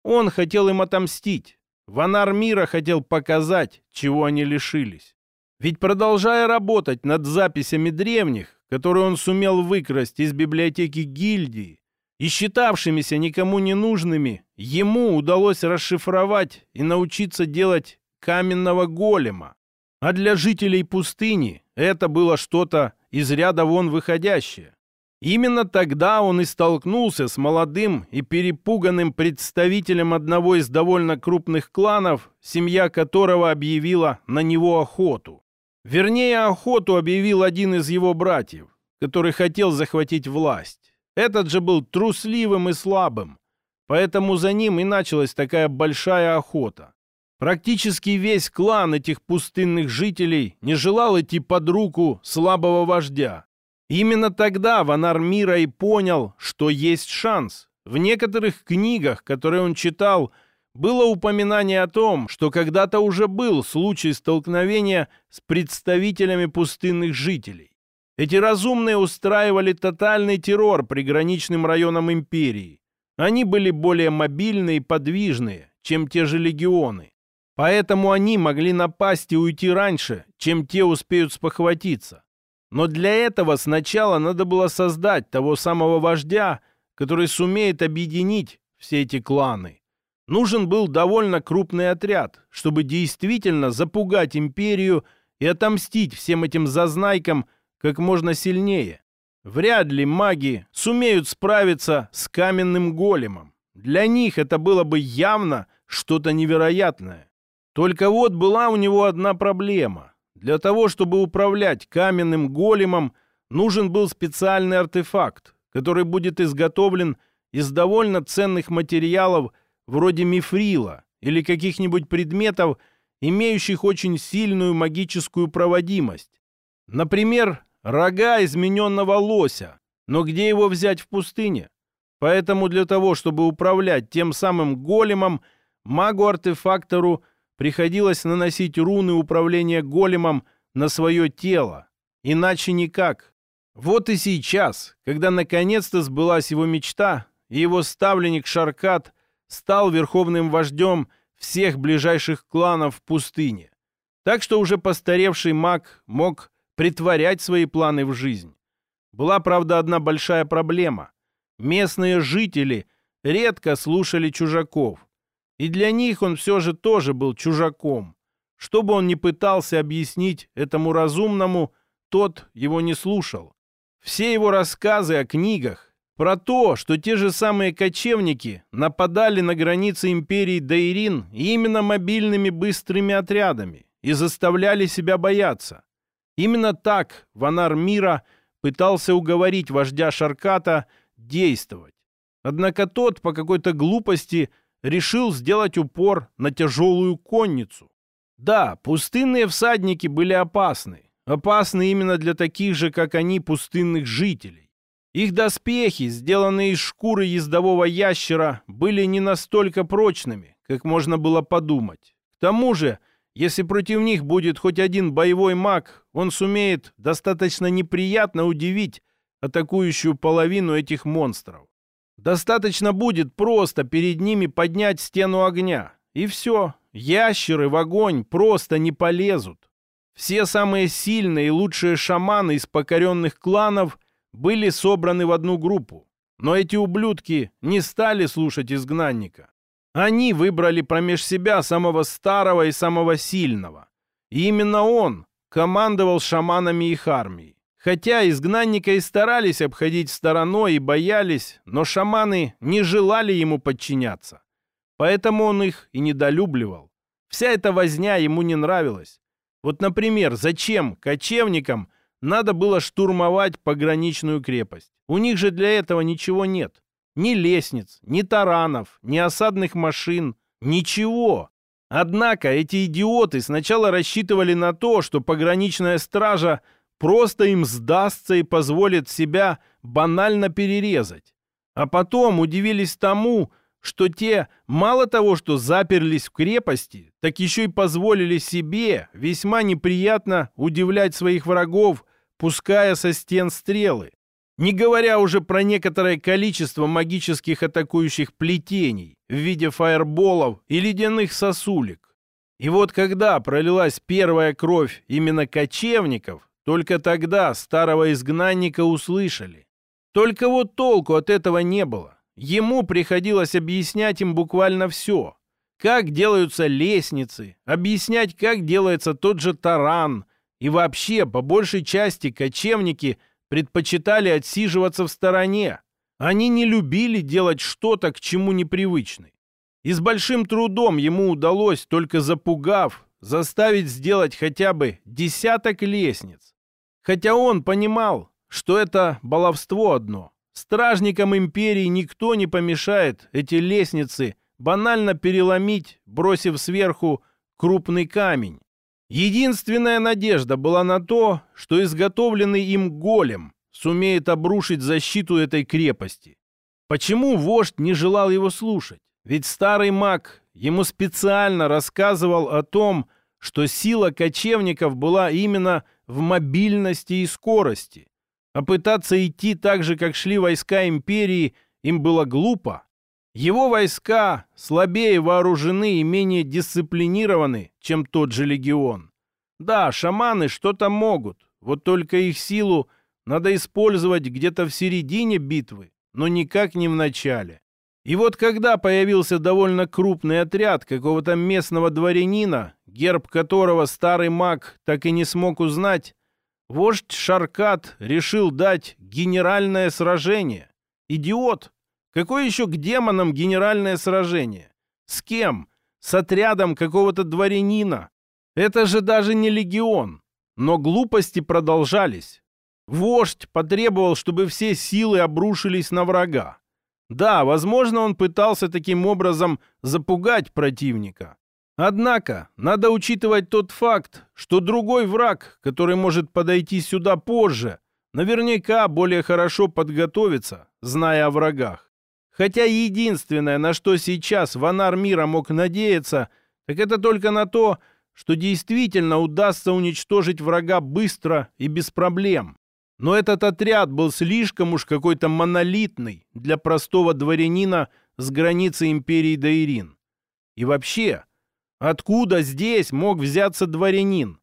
Он хотел им отомстить. Ванар мира хотел показать, чего они лишились. Ведь продолжая работать над записями древних, которые он сумел выкрасть из библиотеки гильдии, и считавшимися никому не нужными, ему удалось расшифровать и научиться делать каменного голема. А для жителей пустыни это было что-то из ряда вон выходящее. Именно тогда он и столкнулся с молодым и перепуганным представителем одного из довольно крупных кланов, семья которого объявила на него охоту. Вернее, охоту объявил один из его братьев, который хотел захватить власть. Этот же был трусливым и слабым, поэтому за ним и началась такая большая охота. Практически весь клан этих пустынных жителей не желал идти под руку слабого вождя. Именно тогда Ванар Мира и понял, что есть шанс. В некоторых книгах, которые он читал, было упоминание о том, что когда-то уже был случай столкновения с представителями пустынных жителей. Эти разумные устраивали тотальный террор приграничным районам империи. Они были более мобильные и подвижные, чем те же легионы. Поэтому они могли напасть и уйти раньше, чем те успеют спохватиться. Но для этого сначала надо было создать того самого вождя, который сумеет объединить все эти кланы. Нужен был довольно крупный отряд, чтобы действительно запугать империю и отомстить всем этим зазнайкам как можно сильнее. Вряд ли маги сумеют справиться с каменным големом. Для них это было бы явно что-то невероятное. Только вот была у него одна проблема. Для того, чтобы управлять каменным големом, нужен был специальный артефакт, который будет изготовлен из довольно ценных материалов вроде мифрила или каких-нибудь предметов, имеющих очень сильную магическую проводимость. Например, рога измененного лося. Но где его взять в пустыне? Поэтому для того, чтобы управлять тем самым големом, магу-артефактору – приходилось наносить руны управления големом на свое тело. Иначе никак. Вот и сейчас, когда наконец-то сбылась его мечта, и его ставленник Шаркат стал верховным вождем всех ближайших кланов в пустыне. Так что уже постаревший маг мог притворять свои планы в жизнь. Была, правда, одна большая проблема. Местные жители редко слушали чужаков. И для них он все же тоже был чужаком. Что бы он ни пытался объяснить этому разумному, тот его не слушал. Все его рассказы о книгах про то, что те же самые кочевники нападали на границы империи Дейрин именно мобильными быстрыми отрядами и заставляли себя бояться. Именно так Ванар Мира пытался уговорить вождя Шарката действовать. Однако тот по какой-то глупости – решил сделать упор на тяжелую конницу. Да, пустынные всадники были опасны. Опасны именно для таких же, как они, пустынных жителей. Их доспехи, сделанные из шкуры ездового ящера, были не настолько прочными, как можно было подумать. К тому же, если против них будет хоть один боевой маг, он сумеет достаточно неприятно удивить атакующую половину этих монстров. Достаточно будет просто перед ними поднять стену огня. И все, ящеры в огонь просто не полезут. Все самые сильные и лучшие шаманы из покоренных кланов были собраны в одну группу. Но эти ублюдки не стали слушать изгнанника. Они выбрали промеж себя самого старого и самого сильного. И именно он командовал шаманами их армией. Хотя изгнанника и старались обходить стороной и боялись, но шаманы не желали ему подчиняться. Поэтому он их и недолюбливал. Вся эта возня ему не нравилась. Вот, например, зачем кочевникам надо было штурмовать пограничную крепость? У них же для этого ничего нет. Ни лестниц, ни таранов, ни осадных машин, ничего. Однако эти идиоты сначала рассчитывали на то, что пограничная стража просто им сдастся и позволит себя банально перерезать. А потом удивились тому, что те мало того, что заперлись в крепости, так еще и позволили себе весьма неприятно удивлять своих врагов, пуская со стен стрелы. Не говоря уже про некоторое количество магических атакующих плетений в виде фаерболов и ледяных сосулек. И вот когда пролилась первая кровь именно кочевников, только тогда старого изгнанника услышали. Только вот толку от этого не было. Ему приходилось объяснять им буквально все. Как делаются лестницы, объяснять, как делается тот же таран. И вообще, по большей части, кочевники предпочитали отсиживаться в стороне. Они не любили делать что-то, к чему непривычны. И с большим трудом ему удалось, только запугав, заставить сделать хотя бы десяток лестниц. Хотя он понимал, что это баловство одно. Стражникам империи никто не помешает эти лестницы банально переломить, бросив сверху крупный камень. Единственная надежда была на то, что изготовленный им голем сумеет обрушить защиту этой крепости. Почему вождь не желал его слушать? Ведь старый маг ему специально рассказывал о том, что сила кочевников была именно в мобильности и скорости. А пытаться идти так же, как шли войска империи, им было глупо. Его войска слабее вооружены и менее дисциплинированы, чем тот же легион. Да, шаманы что-то могут, вот только их силу надо использовать где-то в середине битвы, но никак не в начале. И вот когда появился довольно крупный отряд какого-то местного дворянина, герб которого старый маг так и не смог узнать, вождь Шаркат решил дать генеральное сражение. Идиот! Какое еще к демонам генеральное сражение? С кем? С отрядом какого-то дворянина? Это же даже не легион. Но глупости продолжались. Вождь потребовал, чтобы все силы обрушились на врага. Да, возможно, он пытался таким образом запугать противника. Однако, надо учитывать тот факт, что другой враг, который может подойти сюда позже, наверняка более хорошо подготовится, зная о врагах. Хотя единственное, на что сейчас Ванар Мира мог надеяться, так это только на то, что действительно удастся уничтожить врага быстро и без проблем. Но этот отряд был слишком уж какой-то монолитный для простого дворянина с границы империи Даирин. И вообще, откуда здесь мог взяться дворянин?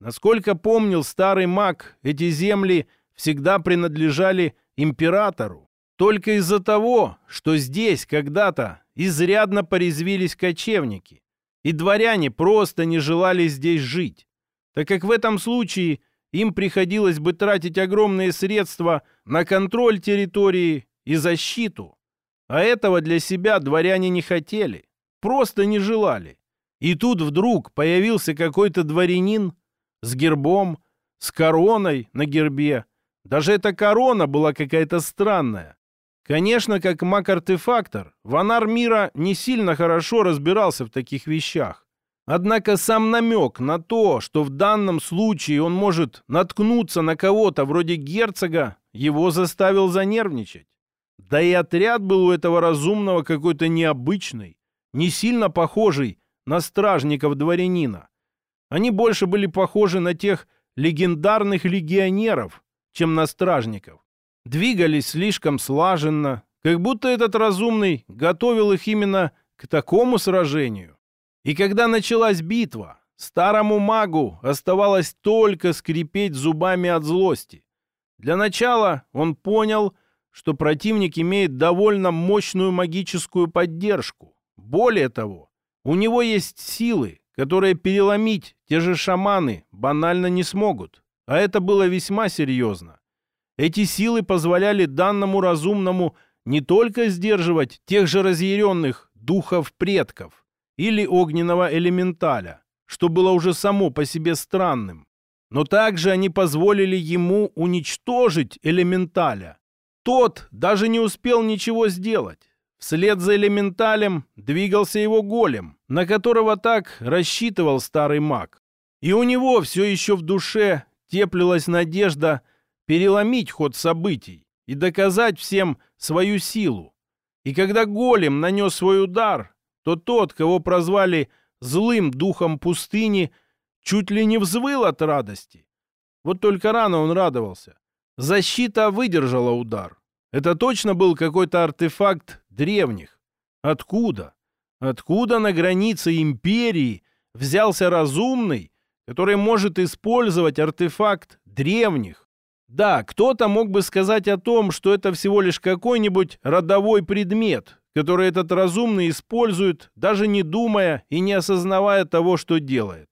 Насколько помнил старый маг, эти земли всегда принадлежали императору. Только из-за того, что здесь когда-то изрядно порезвились кочевники, и дворяне просто не желали здесь жить, так как в этом случае – им приходилось бы тратить огромные средства на контроль территории и защиту. А этого для себя дворяне не хотели, просто не желали. И тут вдруг появился какой-то дворянин с гербом, с короной на гербе. Даже эта корона была какая-то странная. Конечно, как маг-артефактор, Ванар Мира не сильно хорошо разбирался в таких вещах. Однако сам намек на то, что в данном случае он может наткнуться на кого-то вроде герцога, его заставил занервничать. Да и отряд был у этого разумного какой-то необычный, не сильно похожий на стражников дворянина. Они больше были похожи на тех легендарных легионеров, чем на стражников. Двигались слишком слаженно, как будто этот разумный готовил их именно к такому сражению. И когда началась битва, старому магу оставалось только скрипеть зубами от злости. Для начала он понял, что противник имеет довольно мощную магическую поддержку. Более того, у него есть силы, которые переломить те же шаманы банально не смогут. А это было весьма серьезно. Эти силы позволяли данному разумному не только сдерживать тех же разъяренных духов предков, или огненного элементаля, что было уже само по себе странным. Но также они позволили ему уничтожить элементаля. Тот даже не успел ничего сделать. Вслед за элементалем двигался его голем, на которого так рассчитывал старый маг. И у него все еще в душе теплилась надежда переломить ход событий и доказать всем свою силу. И когда голем нанес свой удар, то тот, кого прозвали злым духом пустыни, чуть ли не взвыл от радости. Вот только рано он радовался. Защита выдержала удар. Это точно был какой-то артефакт древних. Откуда? Откуда на границе империи взялся разумный, который может использовать артефакт древних? Да, кто-то мог бы сказать о том, что это всего лишь какой-нибудь родовой предмет, который этот разумный использует, даже не думая и не осознавая того, что делает.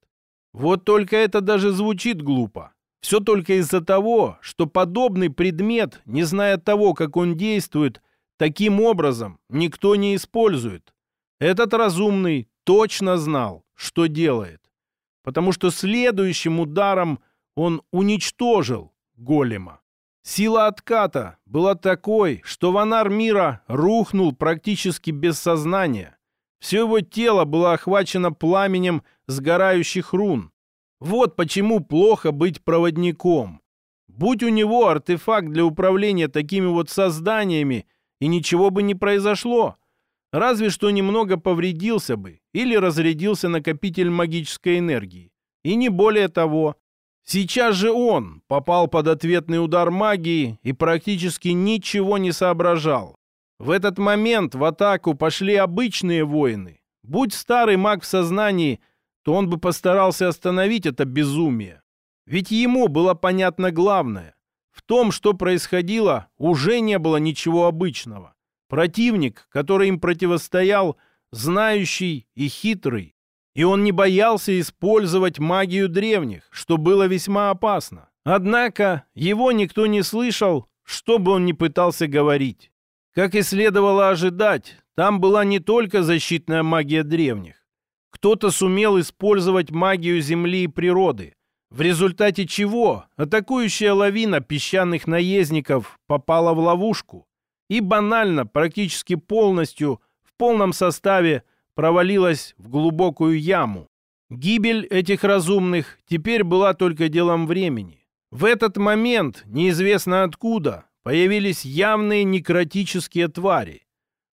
Вот только это даже звучит глупо. Все только из-за того, что подобный предмет, не зная того, как он действует, таким образом никто не использует. Этот разумный точно знал, что делает. Потому что следующим ударом он уничтожил голема. Сила отката была такой, что Ванар мира рухнул практически без сознания. Все его тело было охвачено пламенем сгорающих рун. Вот почему плохо быть проводником. Будь у него артефакт для управления такими вот созданиями, и ничего бы не произошло. Разве что немного повредился бы или разрядился накопитель магической энергии. И не более того. Сейчас же он попал под ответный удар магии и практически ничего не соображал. В этот момент в атаку пошли обычные воины. Будь старый маг в сознании, то он бы постарался остановить это безумие. Ведь ему было понятно главное. В том, что происходило, уже не было ничего обычного. Противник, который им противостоял, знающий и хитрый. И он не боялся использовать магию древних, что было весьма опасно. Однако его никто не слышал, что бы он ни пытался говорить. Как и следовало ожидать, там была не только защитная магия древних. Кто-то сумел использовать магию земли и природы, в результате чего атакующая лавина песчаных наездников попала в ловушку и банально, практически полностью, в полном составе провалилась в глубокую яму. Гибель этих разумных теперь была только делом времени. В этот момент, неизвестно откуда, появились явные некротические твари.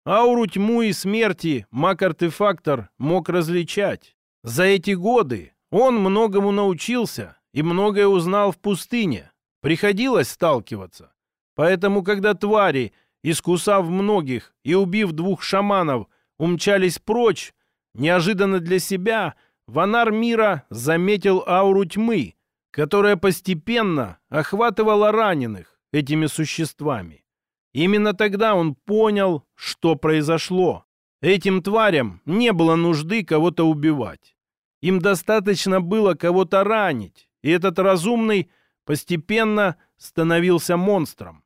Ауру тьму и смерти маг-артефактор мог различать. За эти годы он многому научился и многое узнал в пустыне. Приходилось сталкиваться. Поэтому, когда твари, искусав многих и убив двух шаманов, умчались прочь, неожиданно для себя Ванар мира заметил ауру тьмы, которая постепенно охватывала раненых этими существами. Именно тогда он понял, что произошло. Этим тварям не было нужды кого-то убивать. Им достаточно было кого-то ранить, и этот разумный постепенно становился монстром.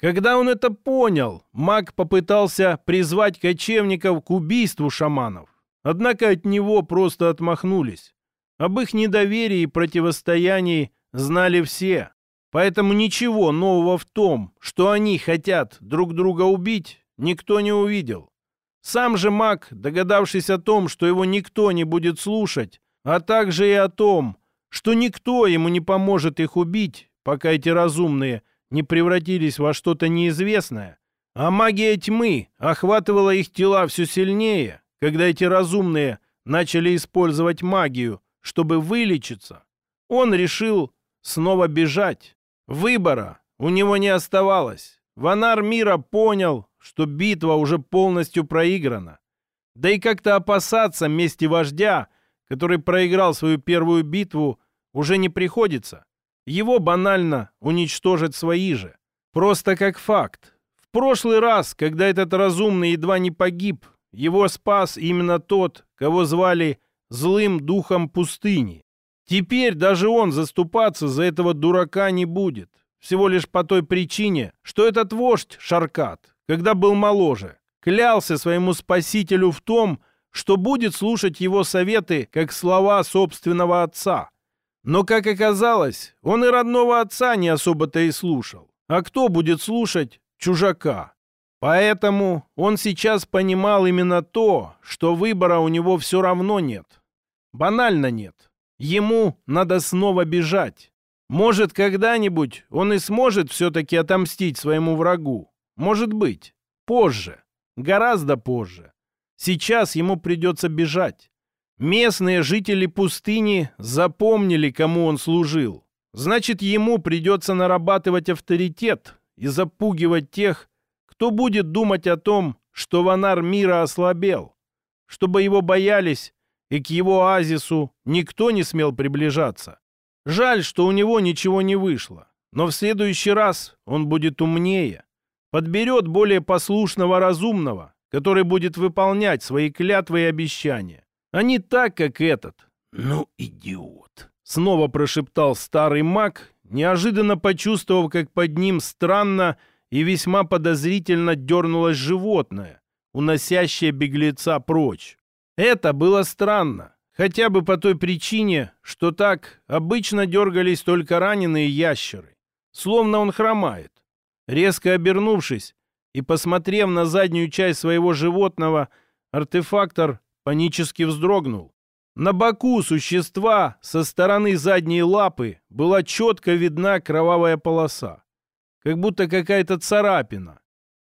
Когда он это понял, маг попытался призвать кочевников к убийству шаманов. Однако от него просто отмахнулись. Об их недоверии и противостоянии знали все. Поэтому ничего нового в том, что они хотят друг друга убить, никто не увидел. Сам же маг, догадавшись о том, что его никто не будет слушать, а также и о том, что никто ему не поможет их убить, пока эти разумные не превратились во что-то неизвестное, а магия тьмы охватывала их тела все сильнее, когда эти разумные начали использовать магию, чтобы вылечиться, он решил снова бежать. Выбора у него не оставалось. Ванар мира понял, что битва уже полностью проиграна. Да и как-то опасаться мести вождя, который проиграл свою первую битву, уже не приходится. Его банально уничтожат свои же. Просто как факт. В прошлый раз, когда этот разумный едва не погиб, его спас именно тот, кого звали злым духом пустыни. Теперь даже он заступаться за этого дурака не будет. Всего лишь по той причине, что этот вождь Шаркат, когда был моложе, клялся своему спасителю в том, что будет слушать его советы как слова собственного отца. Но, как оказалось, он и родного отца не особо-то и слушал. А кто будет слушать чужака? Поэтому он сейчас понимал именно то, что выбора у него все равно нет. Банально нет. Ему надо снова бежать. Может, когда-нибудь он и сможет все-таки отомстить своему врагу. Может быть. Позже. Гораздо позже. Сейчас ему придется бежать. Местные жители пустыни запомнили, кому он служил. Значит, ему придется нарабатывать авторитет и запугивать тех, кто будет думать о том, что Ванар мира ослабел, чтобы его боялись и к его оазису никто не смел приближаться. Жаль, что у него ничего не вышло, но в следующий раз он будет умнее, подберет более послушного разумного, который будет выполнять свои клятвы и обещания, а не так, как этот. «Ну, идиот!» — снова прошептал старый маг, неожиданно почувствовав, как под ним странно и весьма подозрительно дернулось животное, уносящее беглеца прочь. Это было странно, хотя бы по той причине, что так обычно дергались только раненые ящеры, словно он хромает. Резко обернувшись и посмотрев на заднюю часть своего животного, артефактор панически вздрогнул. На боку существа со стороны задней лапы была четко видна кровавая полоса, как будто какая-то царапина.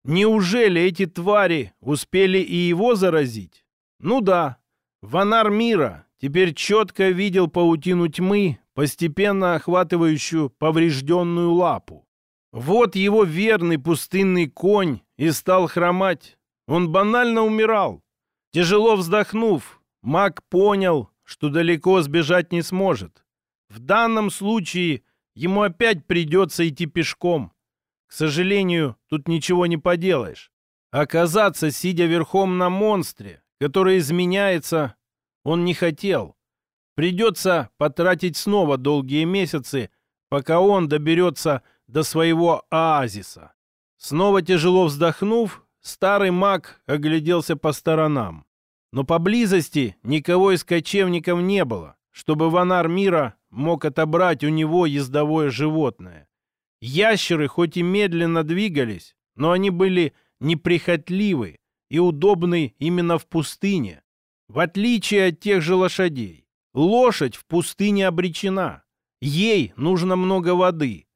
Неужели эти твари успели и его заразить? Ну да, Ванар мира теперь четко видел паутину тьмы, постепенно охватывающую поврежденную лапу. Вот его верный пустынный конь и стал хромать. Он банально умирал. Тяжело вздохнув, маг понял, что далеко сбежать не сможет. В данном случае ему опять придется идти пешком. К сожалению, тут ничего не поделаешь. Оказаться, сидя верхом на монстре, который изменяется, он не хотел. Придется потратить снова долгие месяцы, пока он доберется до своего оазиса. Снова тяжело вздохнув, старый маг огляделся по сторонам. Но поблизости никого из кочевников не было, чтобы Ванар Мира мог отобрать у него ездовое животное. Ящеры хоть и медленно двигались, но они были неприхотливы и удобны именно в пустыне, в отличие от тех же лошадей. Лошадь в пустыне обречена. Ей нужно много воды.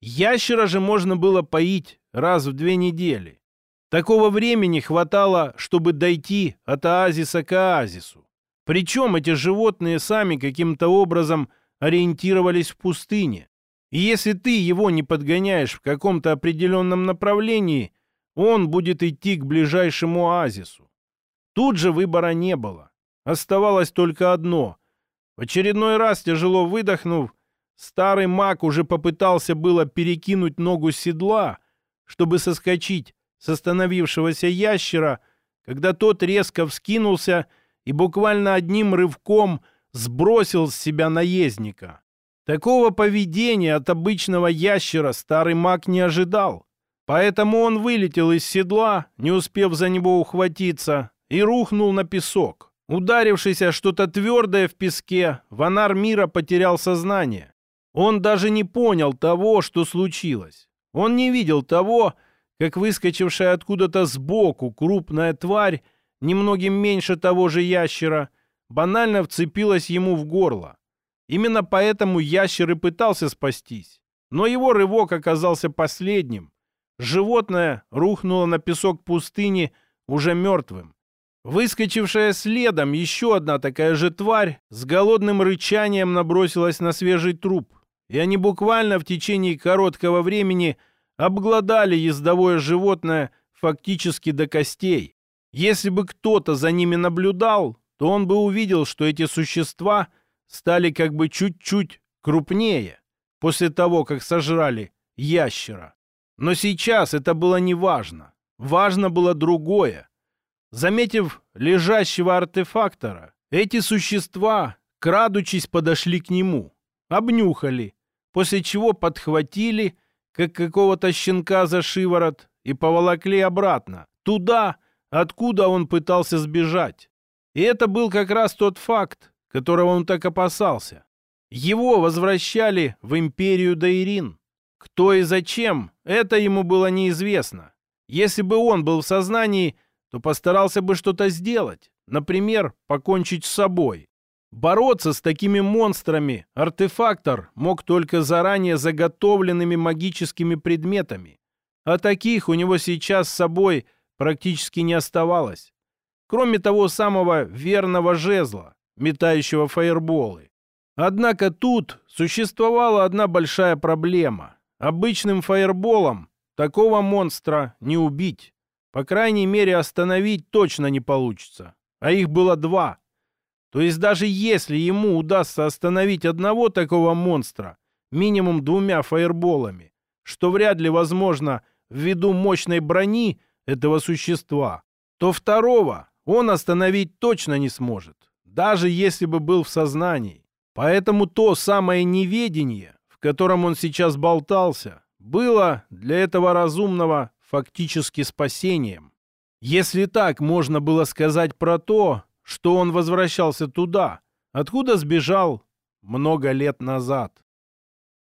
Ящера же можно было поить раз в две недели. Такого времени хватало, чтобы дойти от оазиса к оазису. Причем эти животные сами каким-то образом ориентировались в пустыне. И если ты его не подгоняешь в каком-то определенном направлении, он будет идти к ближайшему оазису. Тут же выбора не было. Оставалось только одно. В очередной раз, тяжело выдохнув, старый маг уже попытался было перекинуть ногу с седла, чтобы соскочить с остановившегося ящера, когда тот резко вскинулся и буквально одним рывком сбросил с себя наездника. Такого поведения от обычного ящера старый маг не ожидал. Поэтому он вылетел из седла, не успев за него ухватиться, и рухнул на песок. Ударившись о что-то твердое в песке, Ванар Мира потерял сознание. Он даже не понял того, что случилось. Он не видел того, как выскочившая откуда-то сбоку крупная тварь, немногим меньше того же ящера, банально вцепилась ему в горло. Именно поэтому ящер и пытался спастись. Но его рывок оказался последним, Животное рухнуло на песок пустыни уже мертвым. Выскочившая следом еще одна такая же тварь с голодным рычанием набросилась на свежий труп, и они буквально в течение короткого времени обглодали ездовое животное фактически до костей. Если бы кто-то за ними наблюдал, то он бы увидел, что эти существа стали как бы чуть-чуть крупнее после того, как сожрали ящера. Но сейчас это было не важно. Важно было другое. Заметив лежащего артефактора, эти существа, крадучись, подошли к нему, обнюхали, после чего подхватили, как какого-то щенка за шиворот, и поволокли обратно, туда, откуда он пытался сбежать. И это был как раз тот факт, которого он так опасался. Его возвращали в империю Дайрин. Кто и зачем, это ему было неизвестно. Если бы он был в сознании, то постарался бы что-то сделать. Например, покончить с собой. Бороться с такими монстрами артефактор мог только заранее заготовленными магическими предметами. А таких у него сейчас с собой практически не оставалось. Кроме того самого верного жезла, метающего фаерболы. Однако тут существовала одна большая проблема. Обычным фаерболом такого монстра не убить. По крайней мере, остановить точно не получится. А их было два. То есть даже если ему удастся остановить одного такого монстра, минимум двумя фаерболами, что вряд ли возможно ввиду мощной брони этого существа, то второго он остановить точно не сможет, даже если бы был в сознании. Поэтому то самое неведение котором он сейчас болтался, было для этого разумного фактически спасением. Если так можно было сказать про то, что он возвращался туда, откуда сбежал много лет назад.